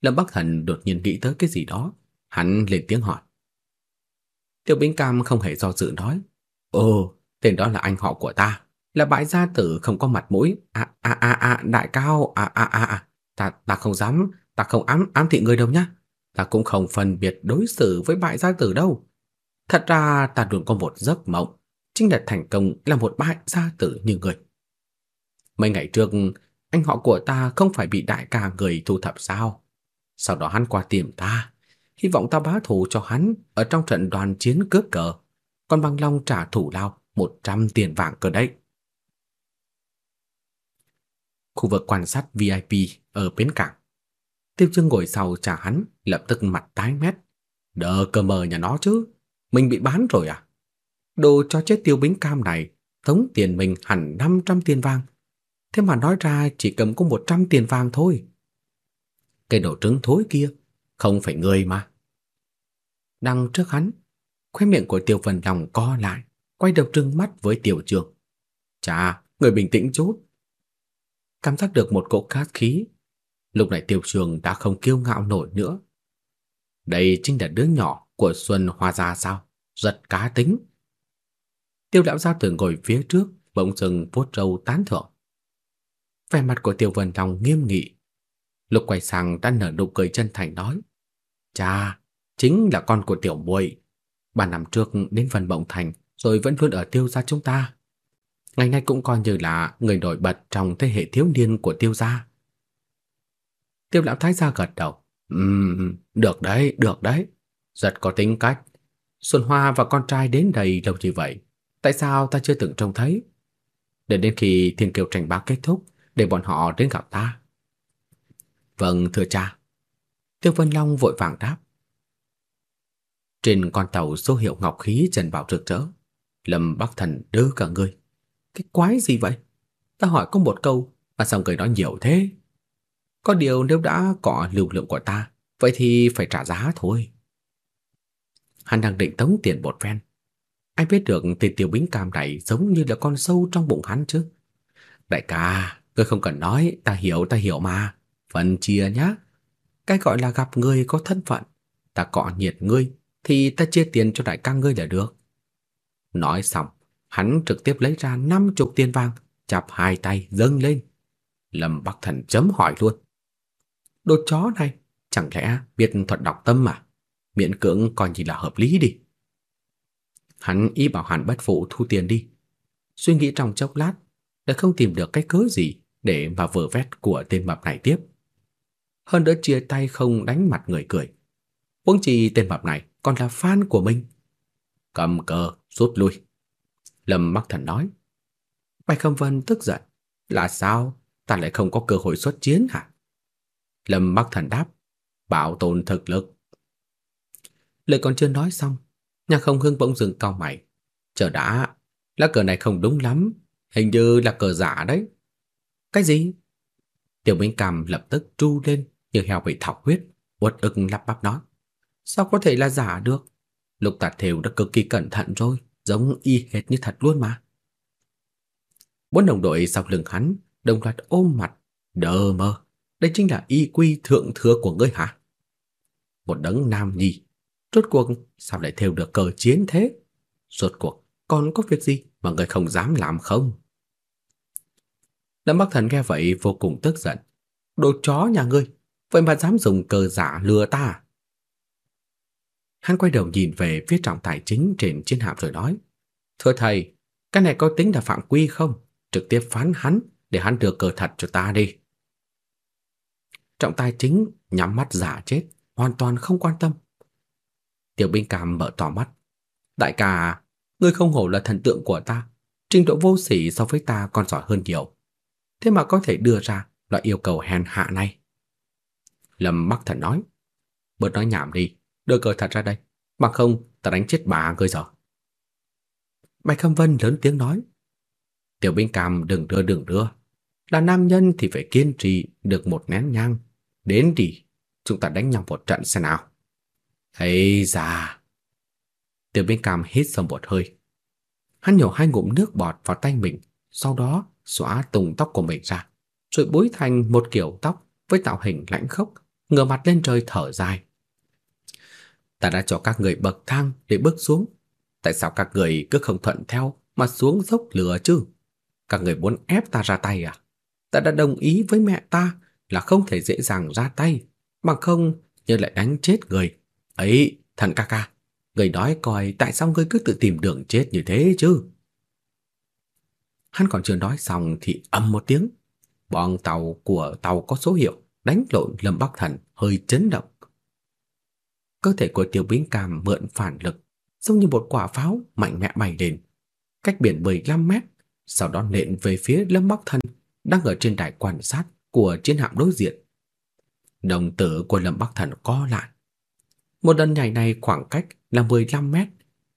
Lâm Bắc Thần đột nhiên nghĩ tới cái gì đó, hắn lên tiếng hỏi. Tiêu Bính Cam không hề do dự nói, "Ồ, tên đó là anh họ của ta, là bãi gia tử không có mặt mũi. a a a a đại cao, a a a, ta ta không dám, ta không ám ám thị người đâu nhá. Ta cũng không phân biệt đối xử với bại gia tử đâu. Thật ra ta luôn có một giấc mộng, chính là thành công là một bại gia tử như người. Mấy ngày trước, anh họ của ta không phải bị đại ca người thu thập sao? Sau đó hắn qua tiệm ta, hy vọng ta bá thủ cho hắn ở trong trận đoàn chiến cướp cờ, còn bằng lòng trả thủ lao 100 tiền vàng cơ đấy. Khu vực quan sát VIP ở bến cảng. Tiêu Trương ngồi sau trả hắn, lập tức mặt tái mét. Đờ cơ mờ nhà nó chứ, mình bị bán rồi à? Đồ cho chết tiêu bính cam này, tống tiền mình hẳn 500 tiền vàng. Thế mà nói ra chỉ cầm có 100 tiền vàng thôi. Cái đồ trứng thối kia, không phải người mà. Đằng trước hắn, khóe miệng của Tiêu Vân Long co lại, quay đầu trừng mắt với Tiểu Trường. Chà, người bình tĩnh chút. Cảm giác được một cỗ cát khí. Lúc này Tiêu Trường đã không kiêu ngạo nổi nữa. Đây chính là đứa nhỏ của Xuân Hoa Gia sao? Rất cá tính. Tiêu lão gia tử ngồi phía trước, bỗng dưng vuốt râu tán thưởng. Vẻ mặt của Tiêu Vân Long nghiêm nghị. Lúc quay sang đã nở nụ cười chân thành nói: "Cha, chính là con của tiểu muội. Ba năm trước đến phần Bổng Thành rồi vẫn luôn ở Tiêu gia chúng ta. Ngày nay cũng coi như là người nổi bật trong thế hệ thiếu niên của Tiêu gia." Tiêu lão thái gia gật đầu. "Ừm, được đấy, được đấy. Rất có tính cách. Xuân Hoa và con trai đến đây lâu như vậy, tại sao ta chưa từng trông thấy? Để đến khi thiên kiều tranh bá kết thúc, để bọn họ đến gặp ta." "Vâng, thưa cha." Tiêu Vân Long vội vàng đáp. Trên con tàu số hiệu ngọc khí trần bảo rực rỡ, Lâm Bắc Thần đơ cả người. Cái quái gì vậy? Ta hỏi có một câu mà sao người nói nhiều thế? Có điều nếu đã có lưu lượng của ta, vậy thì phải trả giá thôi. Hắn đang định tống tiền bột ven Ai biết được tên tiểu bính cam này giống như là con sâu trong bụng hắn chứ. Đại ca, ngươi không cần nói, ta hiểu, ta hiểu mà. Phần chia nhá. Cái gọi là gặp người có thân phận, ta cọ nhiệt ngươi thì ta chia tiền cho đại ca ngươi là được. Nói xong, hắn trực tiếp lấy ra năm chục tiền vàng, chắp hai tay dâng lên. Lâm Bắc Thần chấm hỏi luôn. Đồ chó này, chẳng lẽ biết thuật đọc tâm mà? Miễn cưỡng coi như là hợp lý đi. Hắn ý bảo Hàn Bất Phụ thu tiền đi. Suy nghĩ trong chốc lát, đã không tìm được cái cớ gì để mà vờ vét của tên mập này tiếp. Hơn nữa chia tay không đánh mặt người cười. Huống chi tên mập này còn là fan của mình. Cầm cờ, rút lui. Lâm Bắc Thần nói. Bạch Khâm Vân tức giận. Là sao? Ta lại không có cơ hội xuất chiến hả? Lâm Bắc Thần đáp. Bảo tồn thực lực. Lời còn chưa nói xong, nhà không hương bỗng dừng cau mày. Chờ đã, lá cờ này không đúng lắm. Hình như là cờ giả đấy. Cái gì? Tiểu Minh Cầm lập tức tru lên như heo bị thọc huyết, uất ức lắp bắp nói. Sao có thể là giả được? Lục Tạt Thều đã cực kỳ cẩn thận rồi, giống y hệt như thật luôn mà. Bốn đồng đội sau lưng hắn đồng loạt ôm mặt, đờ mơ. Đây chính là y quy thượng thừa của ngươi hả? Một đấng nam nhi, rốt cuộc sao lại theo được cờ chiến thế? Rốt cuộc còn có việc gì mà ngươi không dám làm không? Lâm Bắc Thần nghe vậy vô cùng tức giận. Đồ chó nhà ngươi, vậy mà dám dùng cờ giả lừa ta? Hắn quay đầu nhìn về phía trọng tài chính trên chiến hạm rồi nói: "Thưa thầy, cái này có tính là phạm quy không? Trực tiếp phán hắn để hắn đưa cờ thật cho ta đi." Trọng tài chính nhắm mắt giả chết, hoàn toàn không quan tâm. Tiểu binh cảm mở to mắt. "Đại ca, ngươi không hổ là thần tượng của ta, trình độ vô sỉ so với ta còn giỏi hơn nhiều. Thế mà có thể đưa ra loại yêu cầu hèn hạ này." Lâm Bắc Thần nói: bớt nói nhảm đi, đưa cờ thật ra đây, bằng không ta đánh chết bà ngươi rồi. Bạch Khâm Vân lớn tiếng nói, Tiểu Binh Cam đừng đưa đừng đưa, là nam nhân thì phải kiên trì được một nén nhang, đến đi, chúng ta đánh nhau một trận xem nào. Hây da. Tiểu Binh Cam hít sâu một hơi. Hắn nhổ hai ngụm nước bọt vào tay mình, sau đó xóa tùng tóc của mình ra, rồi búi thành một kiểu tóc với tạo hình lãnh khốc, ngửa mặt lên trời thở dài. Ta đã cho các người bậc thang để bước xuống, tại sao các người cứ không thuận theo mà xuống dốc lửa chứ? Các người muốn ép ta ra tay à? Ta đã đồng ý với mẹ ta là không thể dễ dàng ra tay, bằng không như lại đánh chết người. Ấy, thần ca ca, người nói coi tại sao ngươi cứ tự tìm đường chết như thế chứ? Hắn còn chưa nói xong thì ầm một tiếng, bọn tàu của tàu có số hiệu đánh lộn Lâm Bắc Thần hơi chấn động. Cơ thể của Tiêu Bính Cam mượn phản lực, giống như một quả pháo mạnh mẽ bay lên, cách biển 15 mét, sau đó nện về phía Lâm Bắc Thần đang ở trên đài quan sát của chiến hạm đối diện. Đồng tử của Lâm Bắc Thần co lại. Một lần nhảy này khoảng cách là 15 mét,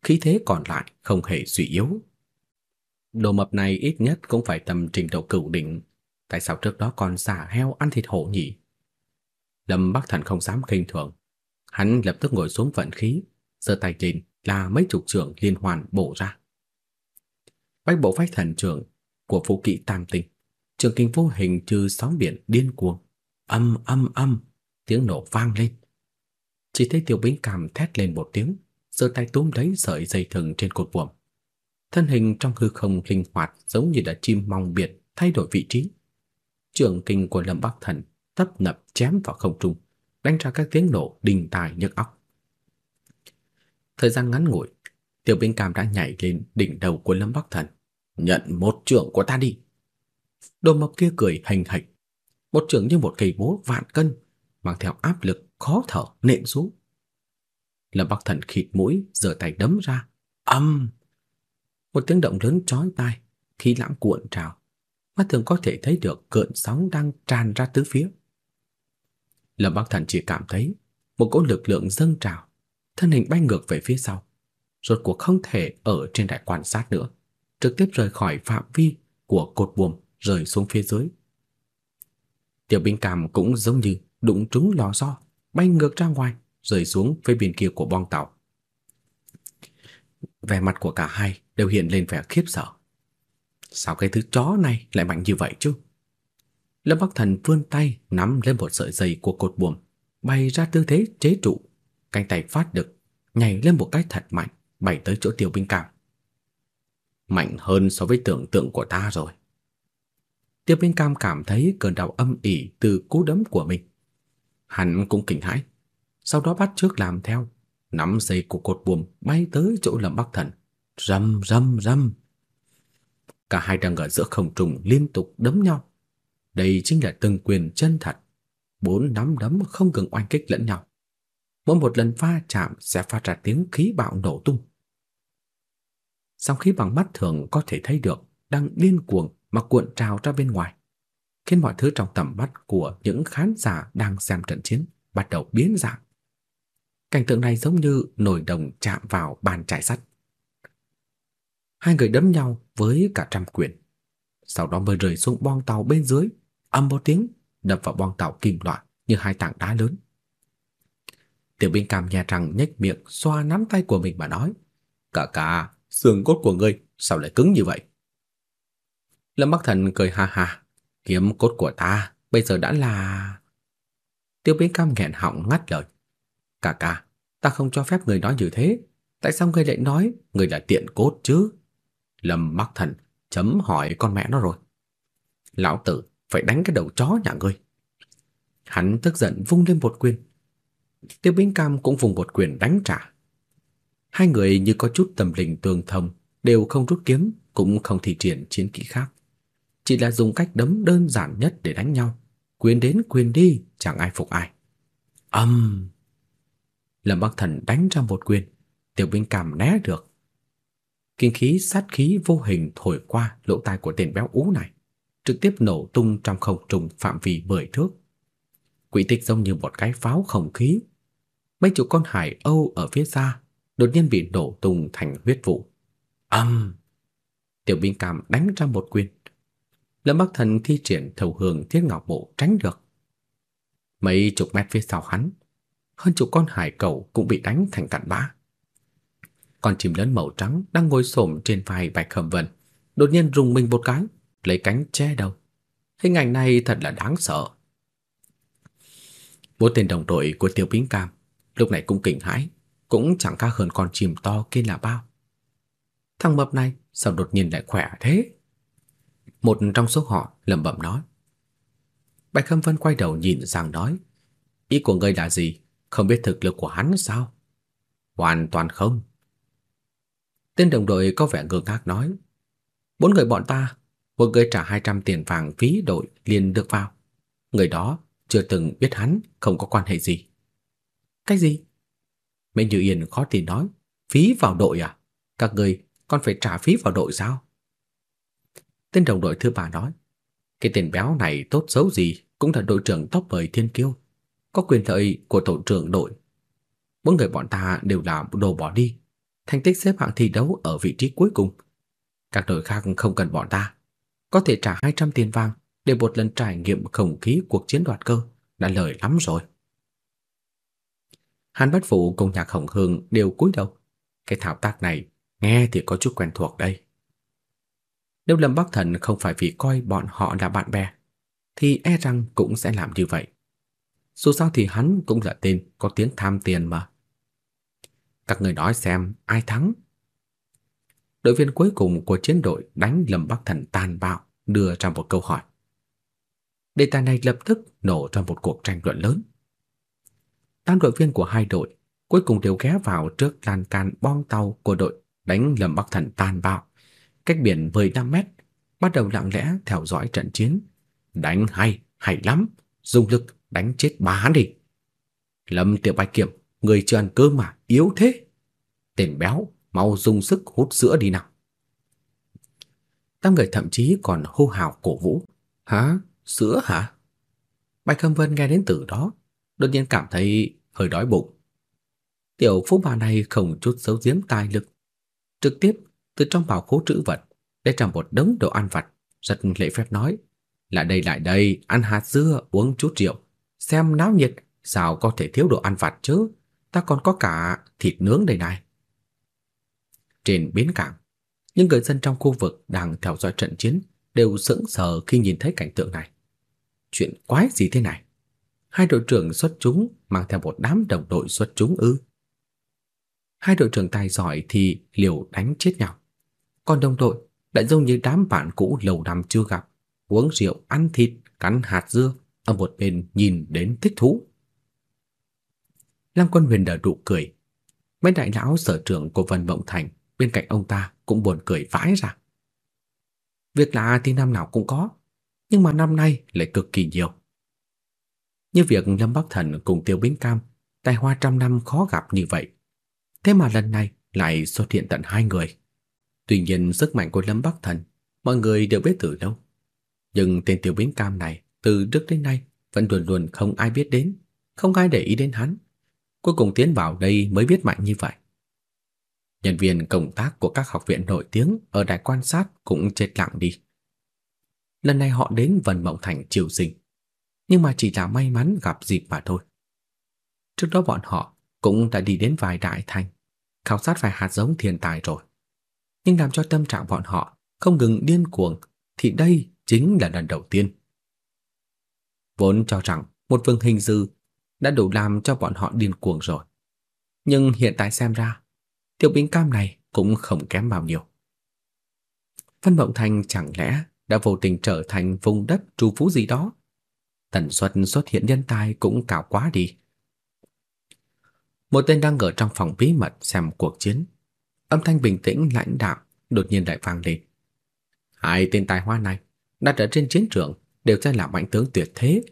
khí thế còn lại không hề suy yếu. Đồ mập này ít nhất cũng phải tầm trình độ cửu đỉnh, tại sao trước đó còn xả heo ăn thịt hổ nhỉ? Lâm Bắc Thần không dám khinh thường, hắn lập tức ngồi xuống vận khí, giơ tay lên là mấy chục trưởng liên hoàn bổ ra. Bách bộ phách thần trưởng của phụ kỵ tam tinh, trường kinh vô hình trừ sóng biển điên cuồng, âm âm âm, tiếng nổ vang lên. Chỉ thấy Tiểu Bính Cảm thét lên một tiếng, giơ tay túm lấy sợi dây thừng trên cột buồm. Thân hình trong hư không linh hoạt giống như đã chim mong biển thay đổi vị trí. Trường kình của Lâm Bắc Thần tấp nập chém vào không trung, đánh ra các tiếng nổ đình tài nhức óc. Thời gian ngắn ngủi, Tiểu Binh Cam đã nhảy lên đỉnh đầu của Lâm Bắc Thần. Nhận một trưởng của ta đi. Đồ mập kia cười hành hạch. Một trưởng như một cây búa vạn cân, mang theo áp lực khó thở nện xuống. Lâm Bắc Thần khịt mũi, giơ tay đấm ra. Âm! Một tiếng động lớn chói tai, khí lãng cuộn trào. Mắt thường có thể thấy được cơn sóng đang tràn ra tứ phía. Lâm Bắc Thần chỉ cảm thấy một cỗ lực lượng dâng trào, thân hình bay ngược về phía sau, rốt cuộc không thể ở trên đài quan sát nữa, trực tiếp rời khỏi phạm vi của cột buồm rơi xuống phía dưới. Tiểu binh cảm cũng giống như đụng trúng lò xo, bay ngược ra ngoài, rơi xuống phía bên kia của bong tàu. Vẻ mặt của cả hai đều hiện lên vẻ khiếp sợ. Sao cái thứ chó này lại mạnh như vậy chứ? Lâm Bắc Thần vươn tay nắm lên một sợi dây của cột buồm, bay ra tư thế chế trụ, cánh tay phát lực, nhảy lên một cái thật mạnh, bay tới chỗ Tiêu Binh Cảm. Mạnh hơn so với tưởng tượng của ta rồi. Tiêu Binh Cam cảm thấy cơn đau âm ỉ từ cú đấm của mình. Hắn cũng kinh hãi, sau đó bắt trước làm theo, nắm dây của cột buồm bay tới chỗ Lâm Bắc Thần. Rầm rầm rầm. Cả hai đang ở giữa không trung liên tục đấm nhau. Đây chính là từng quyền chân thật. Bốn nắm đấm không ngừng oanh kích lẫn nhau. Mỗi một lần va chạm sẽ phát ra tiếng khí bạo nổ tung. Song khí bằng mắt thường có thể thấy được đang điên cuồng mà cuộn trào ra bên ngoài, khiến mọi thứ trong tầm mắt của những khán giả đang xem trận chiến bắt đầu biến dạng. Cảnh tượng này giống như nồi đồng chạm vào bàn chải sắt. Hai người đấm nhau với cả trăm quyền. Sau đó mới rơi xuống boong tàu bên dưới, âm một tiếng đập vào boong tàu kim loại như hai tảng đá lớn. Tiểu binh cảm nhà rằng nhếch miệng xoa nắm tay của mình mà nói: "Cả cả, xương cốt của ngươi sao lại cứng như vậy?" Lâm Bắc Thần cười ha ha, "Kiếm cốt của ta bây giờ đã là..." Tiêu Bính Cam nghẹn họng ngắt lời. "Cả cả, ta không cho phép người nói như thế, tại sao ngươi lại nói người là tiện cốt chứ?" Lâm Bắc Thần chấm hỏi con mẹ nó rồi. Lão tử phải đánh cái đầu chó nhà ngươi. Hắn tức giận vung lên một quyền. Tiêu Bính Cam cũng vùng một quyền đánh trả. Hai người như có chút tâm linh tương thông, đều không rút kiếm, cũng không thi triển chiến kỹ khác. Chỉ là dùng cách đấm đơn giản nhất để đánh nhau. Quyền đến quyền đi, chẳng ai phục ai. Âm! Lâm Bắc Thần đánh ra một quyền, Tiêu Bính Cam né được. Kinh khí sát khí vô hình thổi qua lỗ tai của tên béo ú này, trực tiếp nổ tung trong không trung phạm vi 10 thước. Quỷ tích giống như một cái pháo không khí, mấy chục con hải âu ở phía xa đột nhiên bị nổ tung thành huyết vụ. Ầm! Tiểu binh cảm đánh ra một quyền. Lâm Bắc Thần thi triển thầu hương thiết ngọc bộ tránh được. Mấy chục mét phía sau hắn, hơn chục con hải cẩu cũng bị đánh thành cặn bã. Con chim lớn màu trắng đang ngồi xổm trên vai Bạch Khâm Vân, đột nhiên rùng mình một cái, lấy cánh che đầu. Hình ảnh này thật là đáng sợ. Bốn tên đồng đội của Tiêu Bính Cam lúc này cũng kinh hãi, cũng chẳng khác hơn con chim to kia là bao. Thằng mập này sao đột nhiên lại khỏe thế? Một trong số họ lẩm bẩm nói. Bạch Khâm Vân quay đầu nhìn sang nói, ý của ngươi là gì? Không biết thực lực của hắn sao? Hoàn toàn không. Tên đồng đội có vẻ ngơ ngác nói, bốn người bọn ta, một người trả 200 tiền vàng phí đội liền được vào. Người đó chưa từng biết hắn, không có quan hệ gì. Cái gì? Mẹ Như Yên khó tin nói, phí vào đội à? Các người còn phải trả phí vào đội sao? Tên đồng đội thứ ba nói, cái tên béo này tốt xấu gì cũng là đội trưởng top bởi thiên kiêu, có quyền lợi của tổ trưởng đội. Bốn người bọn ta đều là đồ bỏ đi, thành tích xếp hạng thi đấu ở vị trí cuối cùng. Các đội khác không cần bọn ta, có thể trả 200 tiền vàng để một lần trải nghiệm không khí cuộc chiến đoạt cơ, đã lời lắm rồi. Hàn Bất Phụ cùng Nhạc Hồng Hương đều cúi đầu. Cái thao tác này nghe thì có chút quen thuộc đây. Nếu Lâm Bắc Thần không phải vì coi bọn họ là bạn bè, thì e rằng cũng sẽ làm như vậy. Dù sao thì hắn cũng là tên có tiếng tham tiền mà. Các người nói xem ai thắng? Đội viên cuối cùng của chiến đội đánh Lâm Bắc Thần tàn bạo đưa ra một câu hỏi. Đề tài này lập tức nổ ra một cuộc tranh luận lớn. tám đội viên của hai đội cuối cùng đều ghé vào trước lan can bong tàu của đội đánh Lâm Bắc Thần tàn bạo, cách biển 15 mét, bắt đầu lặng lẽ theo dõi trận chiến. Đánh hay, hay lắm, dùng lực đánh chết bà hắn đi. Lâm Tiểu Bạch Kiểm, người chưa ăn cơm mà, yếu thế. Tên béo, mau dùng sức hút sữa đi nào. Tam người thậm chí còn hô hào cổ vũ. Hả? Sữa hả? Bạch Khâm Vân nghe đến từ đó, đột nhiên cảm thấy hơi đói bụng. Tiểu phú bà này không chút giấu giếm tài lực, trực tiếp từ trong bảo khố trữ vật lấy ra một đống đồ ăn vặt, rất lễ phép nói: "Lại đây lại đây, ăn hạt dưa, uống chút rượu, xem náo nhiệt, sao có thể thiếu đồ ăn vặt chứ? Ta còn có cả thịt nướng đây này." Trên bến cảng, những người dân trong khu vực đang theo dõi trận chiến đều sững sờ khi nhìn thấy cảnh tượng này. Chuyện quái gì thế này? Hai đội trưởng xuất chúng mang theo một đám đồng đội xuất chúng ư? Hai đội trưởng tài giỏi thì liều đánh chết nhau. Còn đồng đội lại giống như đám bạn cũ lâu năm chưa gặp, uống rượu, ăn thịt, cắn hạt dưa ở một bên nhìn đến thích thú. Lăng Quân Huyền đỡ nụ cười. Mấy đại lão sở trưởng của Vân Mộng Thành bên cạnh ông ta cũng buồn cười vãi ra. Việc lạ thì năm nào cũng có, nhưng mà năm nay lại cực kỳ nhiều. Như việc Lâm Bắc Thần cùng Tiêu Bính Cam, tài hoa trăm năm khó gặp như vậy. Thế mà lần này lại xuất hiện tận hai người. Tuy nhiên sức mạnh của Lâm Bắc Thần, mọi người đều biết từ lâu. Nhưng tên Tiêu Bính Cam này từ trước đến nay vẫn luôn luôn không ai biết đến, không ai để ý đến hắn. Cuối cùng tiến vào đây mới biết mạnh như vậy. Nhân viên công tác của các học viện nổi tiếng ở đài quan sát cũng chết lặng đi. Lần này họ đến Vân Mộng Thành triều sinh, nhưng mà chỉ là may mắn gặp dịp mà thôi. Trước đó bọn họ cũng đã đi đến vài đại thành, khảo sát vài hạt giống thiên tài rồi. Nhưng làm cho tâm trạng bọn họ không ngừng điên cuồng thì đây chính là lần đầu tiên. Vốn cho rằng một vương hình dư đã đủ làm cho bọn họ điên cuồng rồi. Nhưng hiện tại xem ra, tiểu binh cam này cũng không kém bao nhiêu. Phân Mộng Thành chẳng lẽ đã vô tình trở thành vùng đất trù phú gì đó? Tần suất xuất hiện nhân tài cũng cao quá đi. Một tên đang ở trong phòng bí mật xem cuộc chiến. Âm thanh bình tĩnh lãnh đạm đột nhiên lại vang lên. Hai tên tài hoa này đã trở trên chiến trường đều sẽ là mạnh tướng tuyệt thế.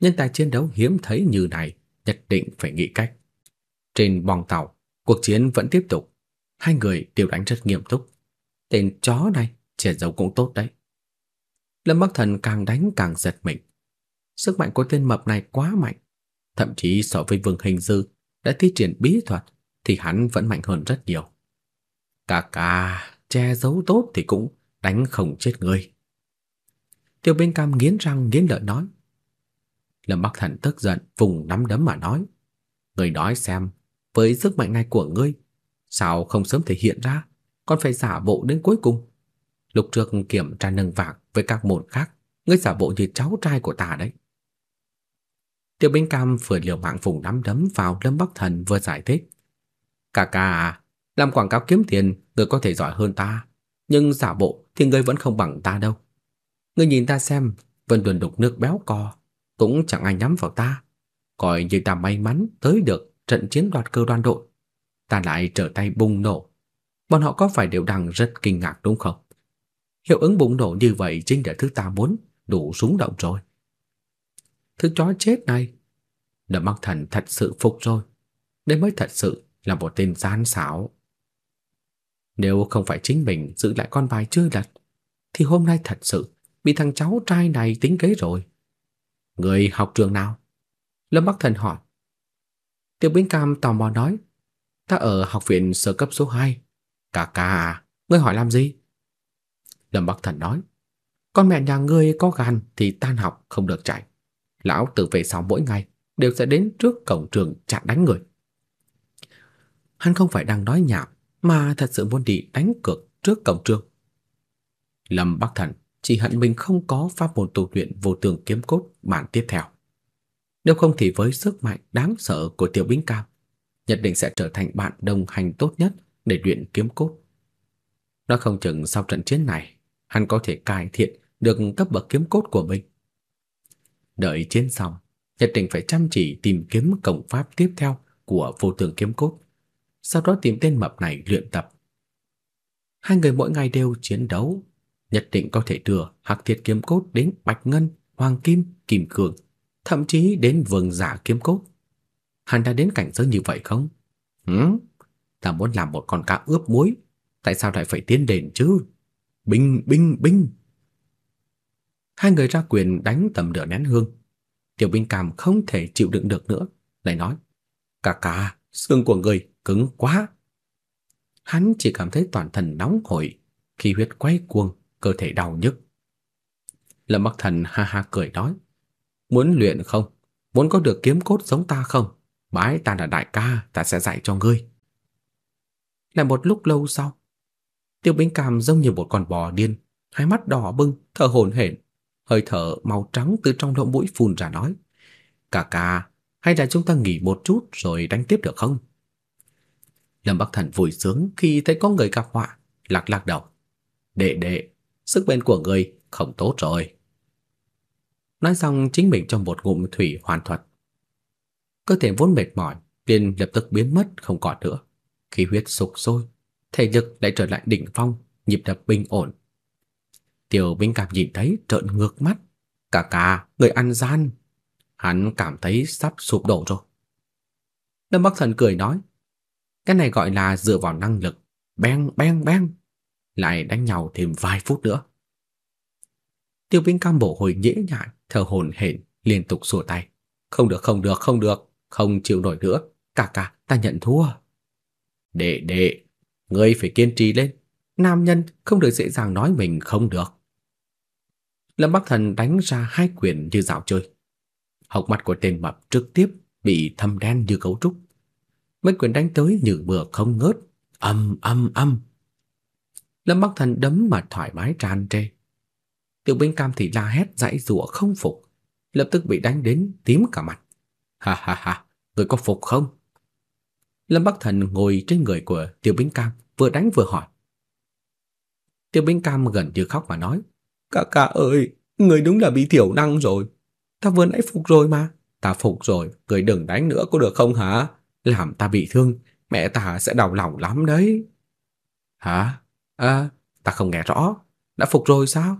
Nhân tài chiến đấu hiếm thấy như này nhất định phải nghĩ cách. Trên bong tàu, cuộc chiến vẫn tiếp tục. Hai người đều đánh rất nghiêm túc. Tên chó này che giấu cũng tốt đấy. Lâm Bắc Thần càng đánh càng giật mình. Sức mạnh của tên mập này quá mạnh, thậm chí so với Vương Hình Dư đã thi triển bí thuật thì hắn vẫn mạnh hơn rất nhiều. Cà cà, che giấu tốt thì cũng đánh không chết người. Tiêu Bên Cam nghiến răng nghiến lợi nói. Lâm Bắc Thần tức giận vùng nắm đấm mà nói. Người nói xem, với sức mạnh này của ngươi, sao không sớm thể hiện ra, còn phải giả bộ đến cuối cùng. Lục Trược kiểm tra nâng vạc với các môn khác, ngươi giả bộ như cháu trai của ta đấy. Tiêu Bính Cam vừa liều mạng vùng nắm đấm vào Lâm Bắc Thần vừa giải thích. Cà ca à, làm quảng cáo kiếm tiền, người có thể giỏi hơn ta, nhưng giả bộ thì người vẫn không bằng ta đâu. Ngươi nhìn ta xem, Vân Tuần đục nước béo cò, cũng chẳng ai nhắm vào ta. Coi như ta may mắn tới được trận chiến đoạt cơ đoàn đội. Ta lại trở tay bùng nổ. Bọn họ có phải đều đang rất kinh ngạc đúng không? Hiệu ứng bùng nổ như vậy chính là thứ ta muốn, đủ súng động rồi. Thứ chó chết này. Đậm Mặc Thần thật sự phục rồi. Đây mới thật sự là một tên gian xảo. Nếu không phải chính mình giữ lại con bài chưa lật, thì hôm nay thật sự bị thằng cháu trai này tính kế rồi. Người học trường nào? Lâm Bắc Thần hỏi. Tiêu Bính Cam tò mò nói, ta ở học viện sơ cấp số 2. Cà cà à, ngươi hỏi làm gì? Lâm Bắc Thần nói, con mẹ nhà ngươi có gan thì tan học không được chạy. Lão tử về sau mỗi ngày đều sẽ đến trước cổng trường chặn đánh người. Hắn không phải đang nói nhảm, mà thật sự muốn đi đánh cược trước cổng trường. Lâm Bắc Thần chỉ hận mình không có pháp môn tu luyện vô tường kiếm cốt bản tiếp theo. Nếu không thì với sức mạnh đáng sợ của Tiểu Bính cam nhất định sẽ trở thành bạn đồng hành tốt nhất để luyện kiếm cốt. Nó không chừng sau trận chiến này, hắn có thể cải thiện được cấp bậc kiếm cốt của mình. Đợi chiến xong, nhất định phải chăm chỉ tìm kiếm công pháp tiếp theo của vô tường kiếm cốt, sau đó tìm tên mập này luyện tập. Hai người mỗi ngày đều chiến đấu, nhất định có thể đưa Hắc Thiết kiếm cốt đến Bạch Ngân, Hoàng Kim, Kim Cương, thậm chí đến Vương Giả kiếm cốt. Hắn đã đến cảnh giới như vậy không? Hử? Ta muốn làm một con cá ướp muối, tại sao lại phải tiến đền chứ? Binh, binh, binh. Hai người ra quyền đánh tầm nửa nén hương. Tiểu binh cảm không thể chịu đựng được nữa, lại nói: "Cả cả, xương của người cứng quá." Hắn chỉ cảm thấy toàn thân nóng hổi, khí huyết quay cuồng, cơ thể đau nhức. Lâm Bắc Thần ha ha cười nói: "Muốn luyện không? Muốn có được kiếm cốt giống ta không? Bái ta là đại ca, ta sẽ dạy cho ngươi." Lại một lúc lâu sau, Tiêu Bính Cam giống như một con bò điên, hai mắt đỏ bừng, thở hổn hển, hơi thở màu trắng từ trong lỗ mũi phun ra nói: "Cà ca, hay là chúng ta nghỉ một chút rồi đánh tiếp được không?" Lâm Bắc Thần vui sướng khi thấy có người gặp họa, lắc lắc đầu. "Đệ đệ, sức bền của người không tốt rồi." Nói xong chính mình trong một ngụm thủy hoàn thuật. Cơ thể vốn mệt mỏi liền lập tức biến mất không còn nữa. Khí huyết sục sôi, thể lực lại trở lại đỉnh phong, nhịp đập bình ổn. Tiểu Binh Cảm nhìn thấy trợn ngược mắt, cả cả người ăn gian, hắn cảm thấy sắp sụp đổ rồi. Lâm Bắc Thần cười nói, cái này gọi là dựa vào năng lực, beng beng beng, lại đánh nhau thêm vài phút nữa. Tiêu Vĩnh Cam bộ hồi nhễ nhại, thở hổn hển, liên tục xua tay. Không được, không được, không được, không chịu nổi nữa, cả cả ta nhận thua. Đệ đệ, ngươi phải kiên trì lên, nam nhân không được dễ dàng nói mình không được. Lâm Bắc Thần đánh ra hai quyền như dạo chơi. Hộc mặt của tên mập trực tiếp bị thâm đen như cấu trúc. Mấy quyền đánh tới như mưa không ngớt, âm âm âm. Lâm Bắc Thần đấm mà thoải mái tràn trề. Tiểu binh cam thì la hét dãy rủa không phục, lập tức bị đánh đến tím cả mặt. Ha ha ha, người có phục không? Lâm Bắc Thần ngồi trên người của Tiêu Bính Cam, vừa đánh vừa hỏi. Tiêu Bính Cam gần như khóc mà nói, Cả cả ơi, người đúng là bị thiểu năng rồi. Ta vừa nãy phục rồi mà. Ta phục rồi, người đừng đánh nữa có được không hả? Làm ta bị thương, mẹ ta sẽ đau lòng lắm đấy. Hả? À, ta không nghe rõ. Đã phục rồi sao?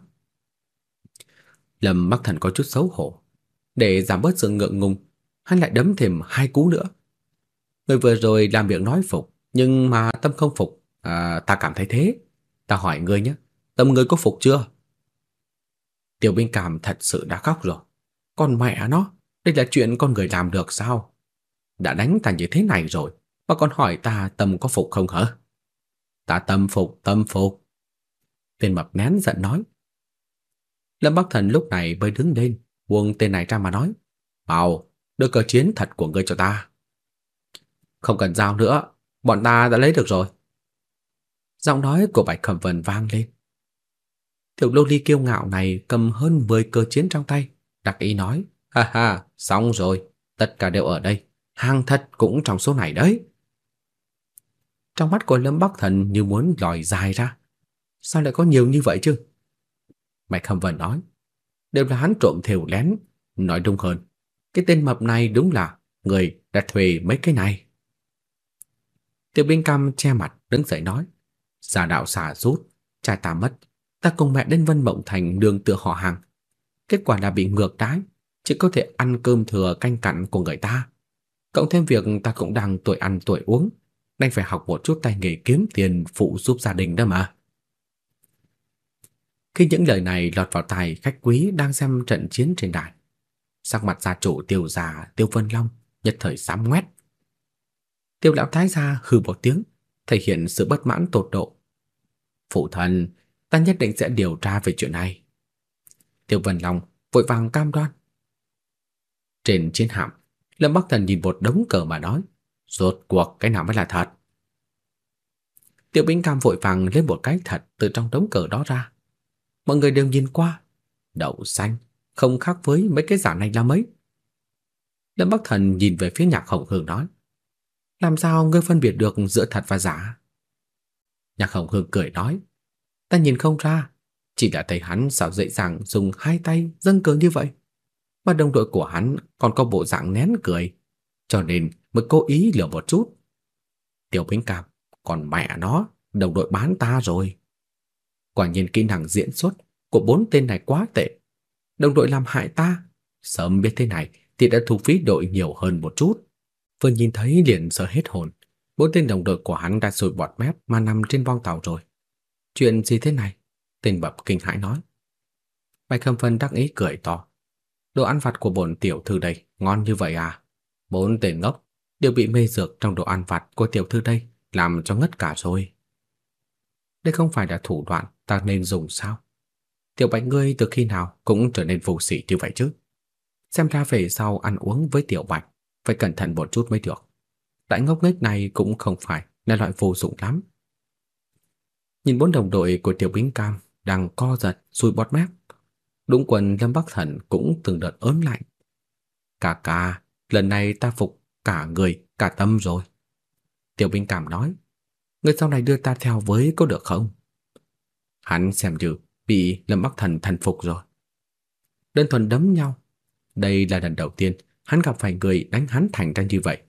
Lâm Bắc Thần có chút xấu hổ. Để giảm bớt sự ngượng ngùng, hắn lại đấm thêm hai cú nữa. Người vừa rồi làm việc nói phục, nhưng mà tâm không phục. À, ta cảm thấy thế. Ta hỏi ngươi nhé, tâm ngươi có phục chưa? Tiểu Binh Cảm thật sự đã khóc rồi. Con mẹ nó, đây là chuyện con người làm được sao? đã đánh ta như thế này rồi, mà còn hỏi ta tâm có phục không hả? Ta tâm phục, tâm phục. Tên mập nén giận nói. Lâm Bắc Thần lúc này mới đứng lên, buông tên này ra mà nói. Bảo, đưa cờ chiến thật của ngươi cho ta. Không cần giao nữa, bọn ta đã lấy được rồi. Giọng nói của Bạch Khẩm Vân vang lên. Tiểu lô ly kiêu ngạo này cầm hơn 10 cơ chiến trong tay, đặc ý nói, ha ha, xong rồi, tất cả đều ở đây, hàng thật cũng trong số này đấy. Trong mắt của Lâm Bắc Thần như muốn lòi dài ra. Sao lại có nhiều như vậy chứ? Mạch Hầm Vân nói, đều là hắn trộm thều lén, nói đúng hơn, cái tên mập này đúng là người đã thuê mấy cái này. Tiểu Bình cam che mặt đứng dậy nói, giả đạo xả rút, cha ta mất, ta cùng mẹ đến Vân Mộng Thành đường tựa họ hàng. Kết quả là bị ngược đái, chỉ có thể ăn cơm thừa canh cặn của người ta. Cộng thêm việc ta cũng đang tuổi ăn tuổi uống, đành phải học một chút tay nghề kiếm tiền phụ giúp gia đình đó mà. Khi những lời này lọt vào tai khách quý đang xem trận chiến trên đài, sắc mặt gia chủ Tiêu gia Tiêu Vân Long nhất thời xám ngoét. Tiêu lão thái gia hừ một tiếng, thể hiện sự bất mãn tột độ. "Phụ thân, ta nhất định sẽ điều tra về chuyện này." Tiêu Vân Long vội vàng cam đoan. Trên chiến hạm, Lâm Bắc Thần nhìn một đống cờ mà nói, rốt cuộc cái nào mới là thật. Tiêu Bính Cam vội vàng lấy một cái thật từ trong đống cờ đó ra. Mọi người đều nhìn qua, đậu xanh, không khác với mấy cái giả này là mấy. Lâm Bắc Thần nhìn về phía Nhạc Hồng Hương nói, làm sao ngươi phân biệt được giữa thật và giả? Nhạc Hồng Hương cười nói, ta nhìn không ra, chỉ là thấy hắn sao dễ dàng dùng hai tay dâng cờ như vậy. Mà đồng đội của hắn còn có bộ dạng nén cười, cho nên mới cố ý lừa một chút. Tiểu Bính cảm, còn mẹ nó, đồng đội bán ta rồi. Quả nhiên kỹ năng diễn xuất của bốn tên này quá tệ. Đồng đội làm hại ta, sớm biết thế này thì đã thu phí đội nhiều hơn một chút. Vừa nhìn thấy liền sợ hết hồn. Bốn tên đồng đội của hắn đã sụi bọt mép mà nằm trên bong tàu rồi. Chuyện gì thế này? Tên bập kinh hãi nói. Bạch Khâm Vân đắc ý cười to. Đồ ăn vặt của bổn tiểu thư đây ngon như vậy à? Bốn tên ngốc đều bị mê dược trong đồ ăn vặt của tiểu thư đây, làm cho ngất cả rồi. Đây không phải là thủ đoạn ta nên dùng sao? Tiểu Bạch ngươi từ khi nào cũng trở nên vô sỉ như vậy chứ? Xem ra về sau ăn uống với Tiểu Bạch phải cẩn thận một chút mới được. Đại ngốc nghếch này cũng không phải là loại vô dụng lắm. Nhìn bốn đồng đội của Tiểu Bính Cam đang co giật, xui bọt mép. Đúng quần Lâm Bắc Thần cũng từng đợt ớn lạnh. Cà cà, lần này ta phục cả người, cả tâm rồi. Tiểu Bình cảm nói, người sau này đưa ta theo với có được không? Hắn xem như bị Lâm Bắc Thần thần phục rồi. Đơn thuần đấm nhau. Đây là lần đầu tiên hắn gặp phải người đánh hắn thành ra như vậy.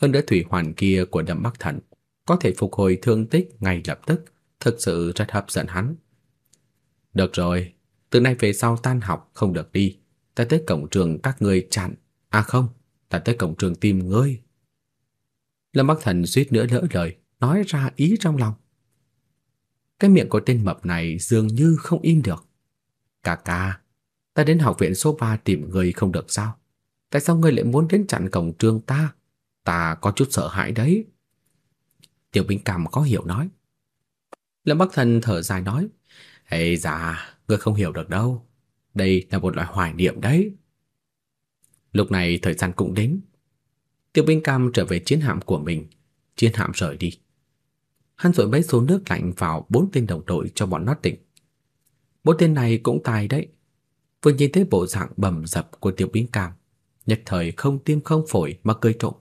Hơn nữa thủy hoàn kia của Lâm Bắc Thần có thể phục hồi thương tích ngay lập tức, thực sự rất hấp dẫn hắn. Được rồi, từ nay về sau tan học không được đi, ta tới cổng trường các ngươi chặn. À không, ta tới cổng trường tìm ngươi. Lâm Bắc Thần suýt nữa lỡ lời, nói ra ý trong lòng. Cái miệng của tên mập này dường như không im được. Cà ca, ta đến học viện số 3 tìm người không được sao? Tại sao ngươi lại muốn đến chặn cổng trường ta? Ta có chút sợ hãi đấy. Tiểu Bình Cảm có hiểu nói. Lâm Bắc Thần thở dài nói, "Ê dạ, ngươi không hiểu được đâu. Đây là một loại hoài niệm đấy." Lúc này thời gian cũng đến. Tiêu Binh Cam trở về chiến hạm của mình, chiến hạm rời đi. Hắn rồi mấy số nước lạnh vào bốn tên đồng đội cho bọn nó tỉnh. Bốn tên này cũng tài đấy. Vừa nhìn thấy bộ dạng bầm dập của Tiêu Binh Cam, nhất thời không tim không phổi mà cười trộm.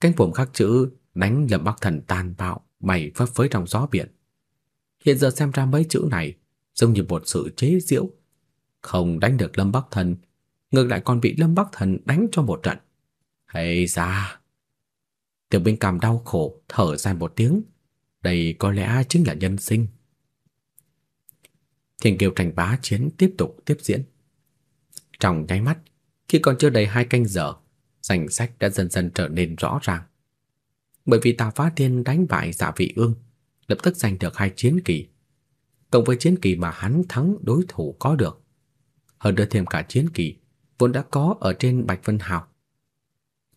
Cánh buồm khắc chữ đánh Lâm Bắc Thần tàn bạo bay phấp phới trong gió biển. Hiện giờ xem ra mấy chữ này giống như một sự chế giễu, không đánh được Lâm Bắc Thần, ngược lại còn bị Lâm Bắc Thần đánh cho một trận. Hay ra. Tiểu binh cảm đau khổ thở dài một tiếng, đây có lẽ chính là nhân sinh. Thiên kiều tranh bá chiến tiếp tục tiếp diễn. Trong nháy mắt, khi còn chưa đầy hai canh giờ, danh sách đã dần dần trở nên rõ ràng. Bởi vì Tào Phá Thiên đánh bại Dạ Vị Ương, lập tức giành được hai chiến kỳ. Cộng với chiến kỳ mà hắn thắng đối thủ có được, hơn nữa thêm cả chiến kỳ vốn đã có ở trên Bạch Vân Hào,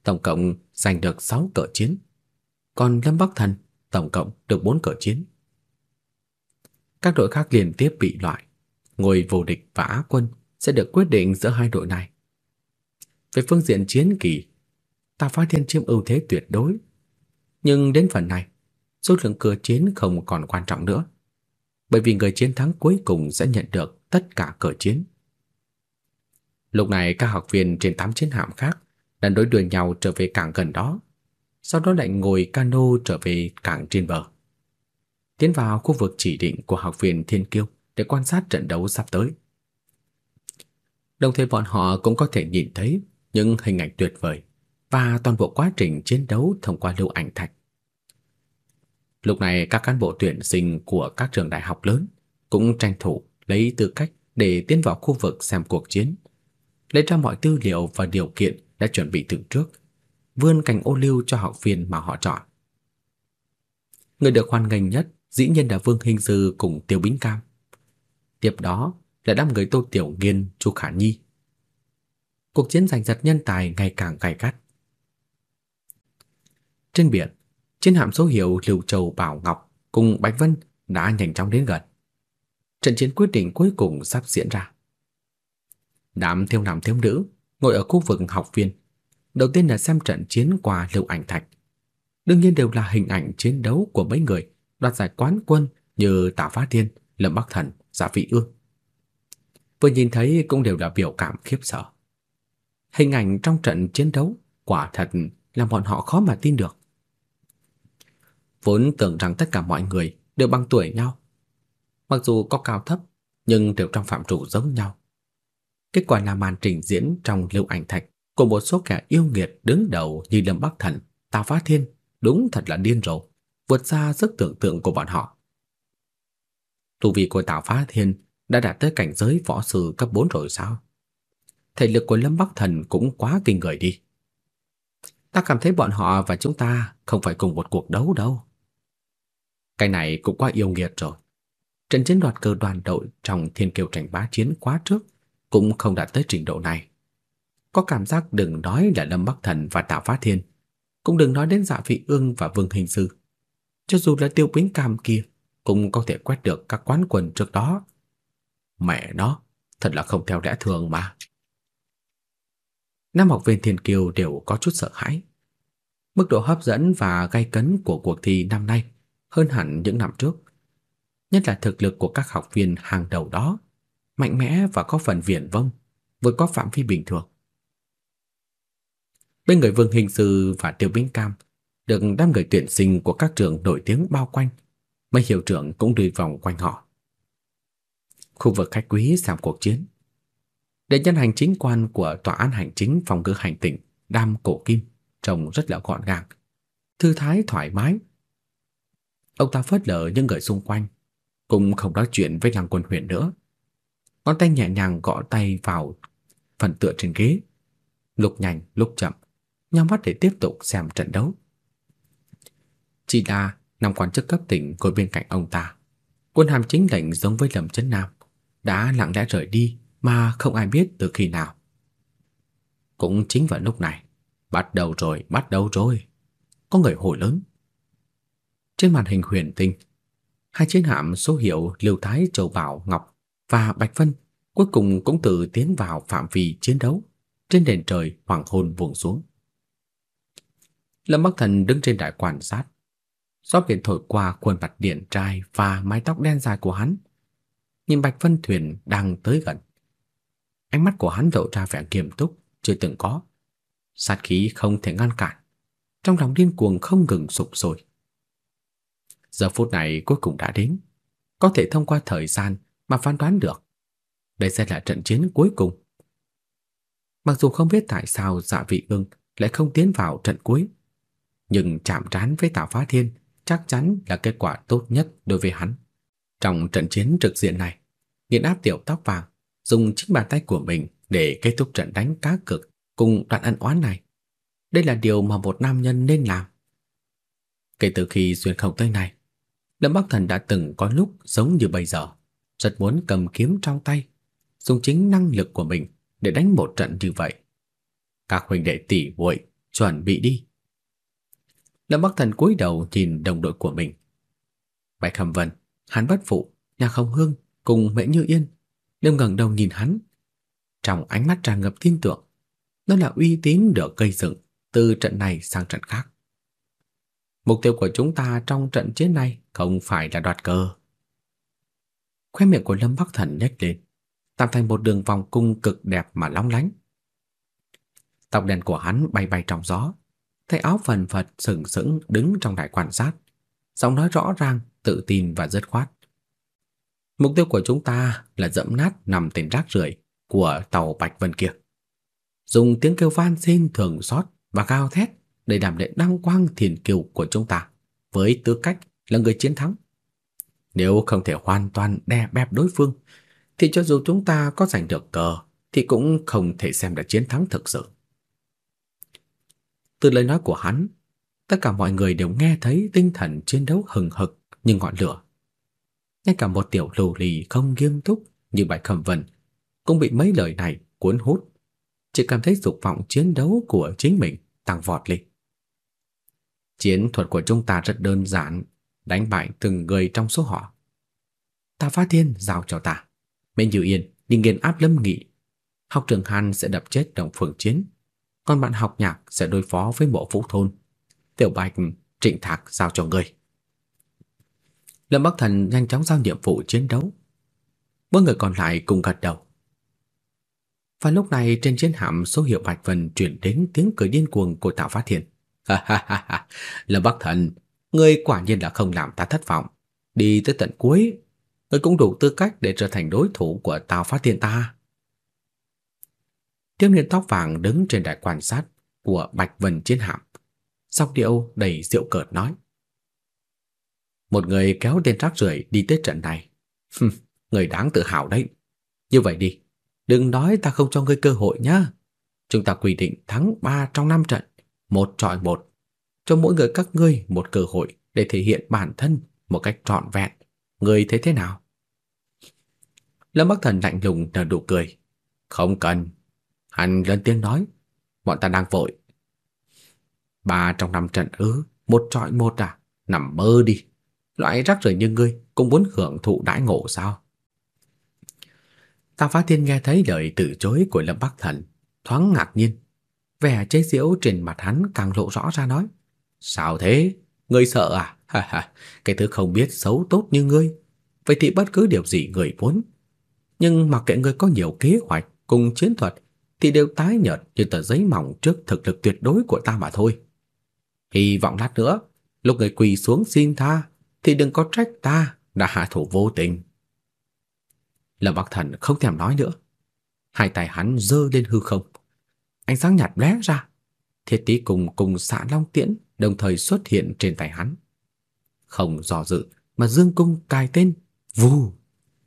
tổng cộng giành được 6 cờ chiến. Còn Lâm Bắc Thần tổng cộng được 4 cờ chiến. Các đội khác liên tiếp bị loại, ngôi vô địch và á quân sẽ được quyết định giữa hai đội này. Về phương diện chiến kỳ, Tà Phá Thiên chiếm ưu thế tuyệt đối. Nhưng đến phần này, số lượng cờ chiến không còn quan trọng nữa, bởi vì người chiến thắng cuối cùng sẽ nhận được tất cả cờ chiến. Lúc này các học viên trên tám chiến hạm khác đã đối đuổi nhau trở về cảng gần đó, sau đó lại ngồi cano trở về cảng trên bờ. Tiến vào khu vực chỉ định của học viên Thiên Kiêu để quan sát trận đấu sắp tới. Đồng thời bọn họ cũng có thể nhìn thấy những hình ảnh tuyệt vời và toàn bộ quá trình chiến đấu thông qua lưu ảnh thạch. Lúc này các cán bộ tuyển sinh của các trường đại học lớn cũng tranh thủ lấy tư cách để tiến vào khu vực xem cuộc chiến, lấy ra mọi tư liệu và điều kiện đã chuẩn bị từ trước, vươn cành ô liu cho học viên mà họ chọn. Người được hoan nghênh nhất dĩ nhiên là Vương Hình dư cùng Tiêu Bính Cam. Tiếp đó là đám người Tô Tiểu Nghiên, Chu Khả Nhi. Cuộc chiến giành giật nhân tài ngày càng gay gắt. Trên biển, chiến hạm số hiệu Lưu Châu Bảo Ngọc cùng Bạch Vân đã nhanh chóng đến gần. Trận chiến quyết định cuối cùng sắp diễn ra. Đám thiếu nam thiếu nữ ngồi ở khu vực học viên, đầu tiên là xem trận chiến qua lưu ảnh thạch. Đương nhiên đều là hình ảnh chiến đấu của mấy người đoạt giải quán quân như Tạ Phá Thiên, Lâm Bắc Thần, Giả Vị Ương. Vừa nhìn thấy cũng đều là biểu cảm khiếp sợ. Hình ảnh trong trận chiến đấu quả thật làm bọn họ khó mà tin được. Vốn tưởng rằng tất cả mọi người đều bằng tuổi nhau. Mặc dù có cao thấp, nhưng đều trong phạm trù giống nhau. Kết quả là màn trình diễn trong lưu ảnh thạch của một số kẻ yêu nghiệt đứng đầu như Lâm Bắc Thần, Tào Phá Thiên, đúng thật là điên rồ, vượt xa sức tưởng tượng của bọn họ. Tu vi của Tào Phá Thiên đã đạt tới cảnh giới võ sư cấp 4 rồi sao? Thể lực của Lâm Bắc Thần cũng quá kinh người đi. Ta cảm thấy bọn họ và chúng ta không phải cùng một cuộc đấu đâu. Cái này cũng quá yêu nghiệt rồi. Trận chiến đoạt cơ đoàn đội trong thiên kiều tranh bá chiến quá trước cũng không đạt tới trình độ này. Có cảm giác đừng nói là Lâm Bắc Thần và Tạ Phá Thiên, cũng đừng nói đến Dạ Vị Ương và Vương Hình Sư. Cho dù là Tiêu Bính Cam kia, cũng có thể quét được các quán quân trước đó. Mẹ nó, thật là không theo lẽ thường mà. Năm học viên Thiên Kiều đều có chút sợ hãi. Mức độ hấp dẫn và gay cấn của cuộc thi năm nay hơn hẳn những năm trước. Nhất là thực lực của các học viên hàng đầu đó, mạnh mẽ và có phần viển vông, vượt qua phạm vi bình thường. Bên người Vương Hình Sư và Tiêu Bính Cam được đám người tuyển sinh của các trường nổi tiếng bao quanh, mấy hiệu trưởng cũng đi vòng quanh họ. Khu vực khách quý giảm cuộc chiến. Đệ nhân hành chính quan của tòa án hành chính phòng ngự hành tỉnh Đam Cổ Kim trông rất là gọn gàng, thư thái thoải mái. Ông ta phớt lờ những người xung quanh, cũng không nói chuyện với Lăng Quân Huyền nữa. Ngón tay nhẹ nhàng gõ tay vào phần tựa trên ghế, lúc nhanh lúc chậm, nhắm mắt để tiếp tục xem trận đấu. Chỉ là năm quan chức cấp tỉnh ngồi bên cạnh ông ta. Quân hàm chính lệnh giống với Lâm Chấn Nam, đã lặng lẽ rời đi mà không ai biết từ khi nào. Cũng chính vào lúc này, bắt đầu rồi, bắt đầu rồi. Có người hô lớn. Trên màn hình huyền tinh, hai chiến hạm số hiệu Lưu Thái Châu Bảo Ngọc và Bạch Vân cuối cùng cũng tự tiến vào phạm vi chiến đấu trên nền trời hoàng hôn buông xuống. Lâm Bắc Thần đứng trên đại quan sát, gió biển thổi qua khuôn mặt điển trai và mái tóc đen dài của hắn. Nhìn Bạch Vân thuyền đang tới gần. Ánh mắt của hắn lộ ra vẻ nghiêm túc chưa từng có, sát khí không thể ngăn cản, trong lòng điên cuồng không ngừng sục sôi. Giờ phút này cuối cùng đã đến, có thể thông qua thời gian mà phán đoán được. Đây sẽ là trận chiến cuối cùng. Mặc dù không biết tại sao Dạ Vị Ưng lại không tiến vào trận cuối, nhưng chạm trán với Tào Phá Thiên chắc chắn là kết quả tốt nhất đối với hắn. Trong trận chiến trực diện này, Nghiện áp tiểu tóc vàng dùng chính bàn tay của mình để kết thúc trận đánh cá cược cùng đoạn ân oán này. Đây là điều mà một nam nhân nên làm. Kể từ khi xuyên không tới này, Lâm Bắc Thần đã từng có lúc giống như bây giờ, rất muốn cầm kiếm trong tay, dùng chính năng lực của mình để đánh một trận như vậy. Các huynh đệ tỷ muội chuẩn bị đi. Lâm Bắc Thần cúi đầu nhìn đồng đội của mình. Bạch hàm Vân, Hàn Bất Phụ, nhà Không Hương cùng Mễ Như Yên đều ngẩng đầu nhìn hắn. Trong ánh mắt tràn ngập tin tưởng, đó là uy tín được gây dựng từ trận này sang trận khác. Mục tiêu của chúng ta trong trận chiến này không phải là đoạt cờ. Khóe miệng của Lâm Bắc Thần nhếch lên, tạo thành một đường vòng cung cực đẹp mà long lánh. Tóc đen của hắn bay bay trong gió, tay áo phần phật sừng sững đứng trong đại quan sát, giọng nói rõ ràng, tự tin và dứt khoát. Mục tiêu của chúng ta là dẫm nát nằm tên rác rưởi của tàu Bạch Vân kia. Dùng tiếng kêu van xin thường xót và cao thét để đảm nhận đăng quang thiền kiều của chúng ta với tư cách là người chiến thắng. Nếu không thể hoàn toàn đè bẹp đối phương thì cho dù chúng ta có giành được cờ thì cũng không thể xem là chiến thắng thực sự. Từ lời nói của hắn, tất cả mọi người đều nghe thấy tinh thần chiến đấu hừng hực như ngọn lửa. Ngay cả một tiểu lù lì không nghiêm túc như Bạch Khẩm Vân cũng bị mấy lời này cuốn hút, chỉ cảm thấy dục vọng chiến đấu của chính mình tăng vọt lên. Chiến thuật của chúng ta rất đơn giản, đánh bại từng người trong số họ. Ta Phá Thiên giao cho ta, Mệnh Như Yên đi nghiền áp Lâm Nghị, học trưởng Hàn sẽ đập chết Đồng Phượng Chiến, còn bạn học nhạc sẽ đối phó với Mộ Vũ thôn. Tiểu Bạch, Trịnh Thạc giao cho người. Lâm Bắc Thần nhanh chóng giao nhiệm vụ chiến đấu. Mỗi người còn lại cùng gật đầu. Và lúc này trên chiến hạm số hiệu Bạch Vân truyền đến tiếng cười điên cuồng của Tạ Phát Thiên. Ha ha ha ha, Lâm Bắc Thần, ngươi quả nhiên là không làm ta thất vọng. Đi tới tận cuối, ngươi cũng đủ tư cách để trở thành đối thủ của Tào Phát Thiên ta. Tiêm niên tóc vàng đứng trên đài quan sát của Bạch Vân chiến hạm, sóc điệu đầy rượu cợt nói: "Một người kéo tên rác rưởi đi tới trận này, người đáng tự hào đấy. Như vậy đi, đừng nói ta không cho ngươi cơ hội nhá. Chúng ta quy định thắng 3 trong 5 trận, một chọi một, cho mỗi người các ngươi một cơ hội để thể hiện bản thân một cách trọn vẹn. Ngươi thấy thế nào?" Lâm Bắc Thần lạnh lùng nở nụ cười. "Không cần, Hắn lên tiếng nói, bọn ta đang vội. Ba trong năm trận ư, một trọi một à, nằm mơ đi. Loại rắc rưởi như ngươi cũng muốn hưởng thụ đãi ngộ sao? Tào Phá Thiên nghe thấy lời từ chối của Lâm Bắc Thần, thoáng ngạc nhiên. Vẻ chế giễu trên mặt hắn càng lộ rõ ra nói. Sao thế? Ngươi sợ à? Ha ha, cái thứ không biết xấu tốt như ngươi. Vậy thì bất cứ điều gì ngươi muốn. Nhưng mặc kệ ngươi có nhiều kế hoạch cùng chiến thuật thì đều tái nhợt như tờ giấy mỏng trước thực lực tuyệt đối của ta mà thôi. Hy vọng lát nữa, lúc người quỳ xuống xin tha, thì đừng có trách ta đã hạ thủ vô tình. Lâm Bắc Thần không thèm nói nữa. Hai tay hắn giơ lên hư không. Ánh sáng nhạt lóe ra. Thiết tí cùng cùng xạ long tiễn đồng thời xuất hiện trên tay hắn. Không dò dự mà dương cung cài tên, vù.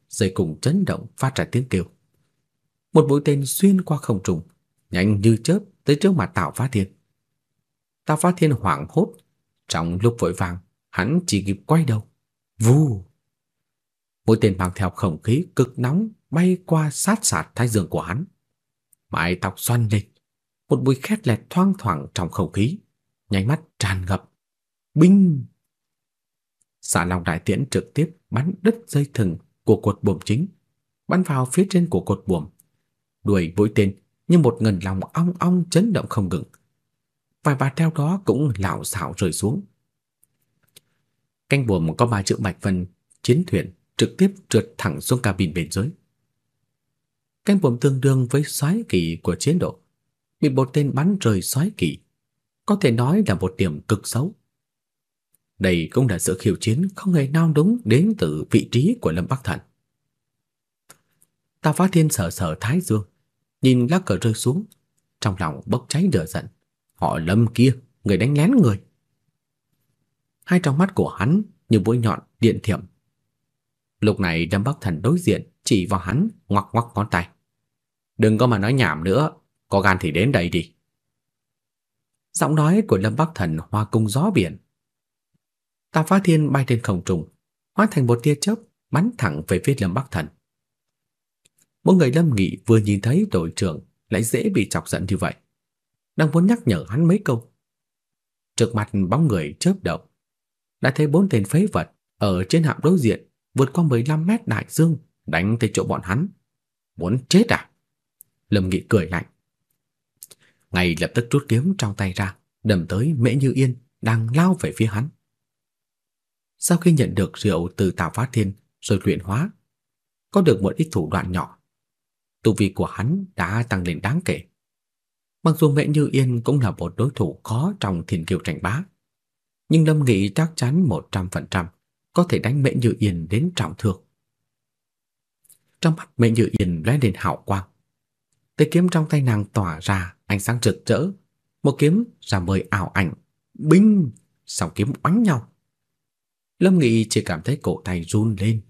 Dây cùng chấn động phát ra tiếng kêu. Một mũi tên xuyên qua không trung, nhanh như chớp tới trước mặt Tào Phá Thiên. Tào Phá Thiên hoảng hốt, trong lúc vội vàng, hắn chỉ kịp quay đầu. Vù! Mũi tên mang theo không khí cực nóng bay qua sát sạt thái dương của hắn. Mái tóc xoăn lên, một mùi khét lẹt thoang thoảng trong không khí, nháy mắt tràn ngập. Binh! Xạ Long đại tiễn trực tiếp bắn đứt dây thừng của cột buồm chính, bắn vào phía trên của cột buồm, đuổi mũi tên như một ngần lòng ong ong chấn động không ngừng. Vài bà treo đó cũng lảo xảo rơi xuống. Canh buồm có ba chữ Bạch Vân chiến thuyền trực tiếp trượt thẳng xuống cabin bên dưới. Canh buồm tương đương với xoáy kỳ của chiến độ, bị một tên bắn rơi xoáy kỳ, có thể nói là một điểm cực xấu. Đây cũng là sự khiêu chiến không hề nào đúng đến từ vị trí của Lâm Bắc Thần. Tào Phá Thiên sở sở thái dương, nhìn lá cờ rơi xuống, trong lòng bốc cháy lửa giận. Họ Lâm kia, người đánh lén người. Hai trong mắt của hắn như mũi nhọn điện thiểm. Lúc này Lâm Bắc Thần đối diện chỉ vào hắn ngoắc ngoắc ngón tay. Đừng có mà nói nhảm nữa, có gan thì đến đây đi. Giọng nói của Lâm Bắc Thần hoa cung gió biển. Tà Phá Thiên bay trên không trung, hóa thành một tia chớp bắn thẳng về phía Lâm Bắc Thần. Mỗi người Lâm Nghị vừa nhìn thấy đội trưởng lại dễ bị chọc giận như vậy. đang muốn nhắc nhở hắn mấy câu. Trước mặt bóng người chớp động, đã thấy bốn tên phế vật ở trên hạm đối diện vượt qua 15 mét đại dương đánh tới chỗ bọn hắn. Muốn chết à? Lâm Nghị cười lạnh. Ngay lập tức rút kiếm trong tay ra, đâm tới Mễ Như Yên đang lao về phía hắn. Sau khi nhận được rượu từ Tào Phát Thiên rồi luyện hóa, có được một ít thủ đoạn nhỏ, tu vi của hắn đã tăng lên đáng kể. Mặc dù Mễ Như Yên cũng là một đối thủ khó trong thiên kiều tranh bá, nhưng Lâm Nghị chắc chắn 100% có thể đánh Mễ Như Yên đến trọng thương. Trong mắt Mễ Như Yên lóe lên hào quang. Tay kiếm trong tay nàng tỏa ra ánh sáng rực rỡ, một kiếm ra mười ảo ảnh, binh, song kiếm oánh nhau. Lâm Nghị chỉ cảm thấy cổ tay run lên,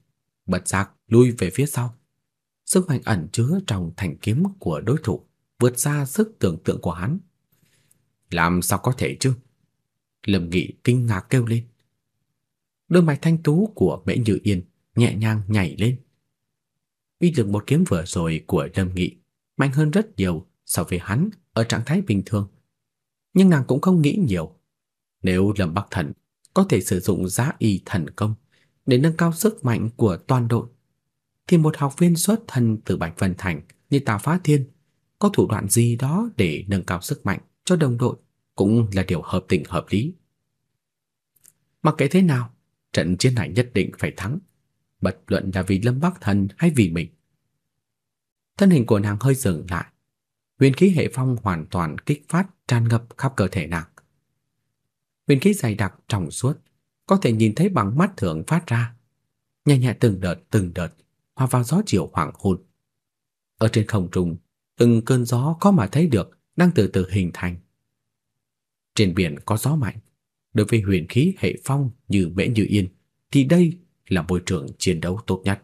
bật giác lui về phía sau. Sức mạnh ẩn chứa trong thanh kiếm của đối thủ vượt xa sức tưởng tượng của hắn. Làm sao có thể chứ? Lâm Nghị kinh ngạc kêu lên. Đôi mày thanh tú của Mễ Như Yên nhẹ nhàng nhảy lên. Uy lực một kiếm vừa rồi của Lâm Nghị mạnh hơn rất nhiều so với hắn ở trạng thái bình thường. Nhưng nàng cũng không nghĩ nhiều. Nếu Lâm Bắc Thần có thể sử dụng giá y thần công để nâng cao sức mạnh của toàn đội, thì một học viên xuất thân từ Bạch Vân Thành như Tào Phá Thiên có thủ đoạn gì đó để nâng cao sức mạnh cho đồng đội cũng là điều hợp tình hợp lý. Mặc kệ thế nào, trận chiến này nhất định phải thắng, bất luận là vì Lâm Bắc Thần hay vì mình. Thân hình của nàng hơi dừng lại, huyền khí hệ phong hoàn toàn kích phát tràn ngập khắp cơ thể nàng. Huyền khí dày đặc trong suốt, có thể nhìn thấy bằng mắt thường phát ra, nhẹ nhẹ từng đợt từng đợt hòa vào gió chiều hoàng hôn. Ở trên không trung, từng cơn gió có mà thấy được đang từ từ hình thành. Trên biển có gió mạnh, đối với huyền khí hệ phong như Mễ Như Yên thì đây là môi trường chiến đấu tốt nhất.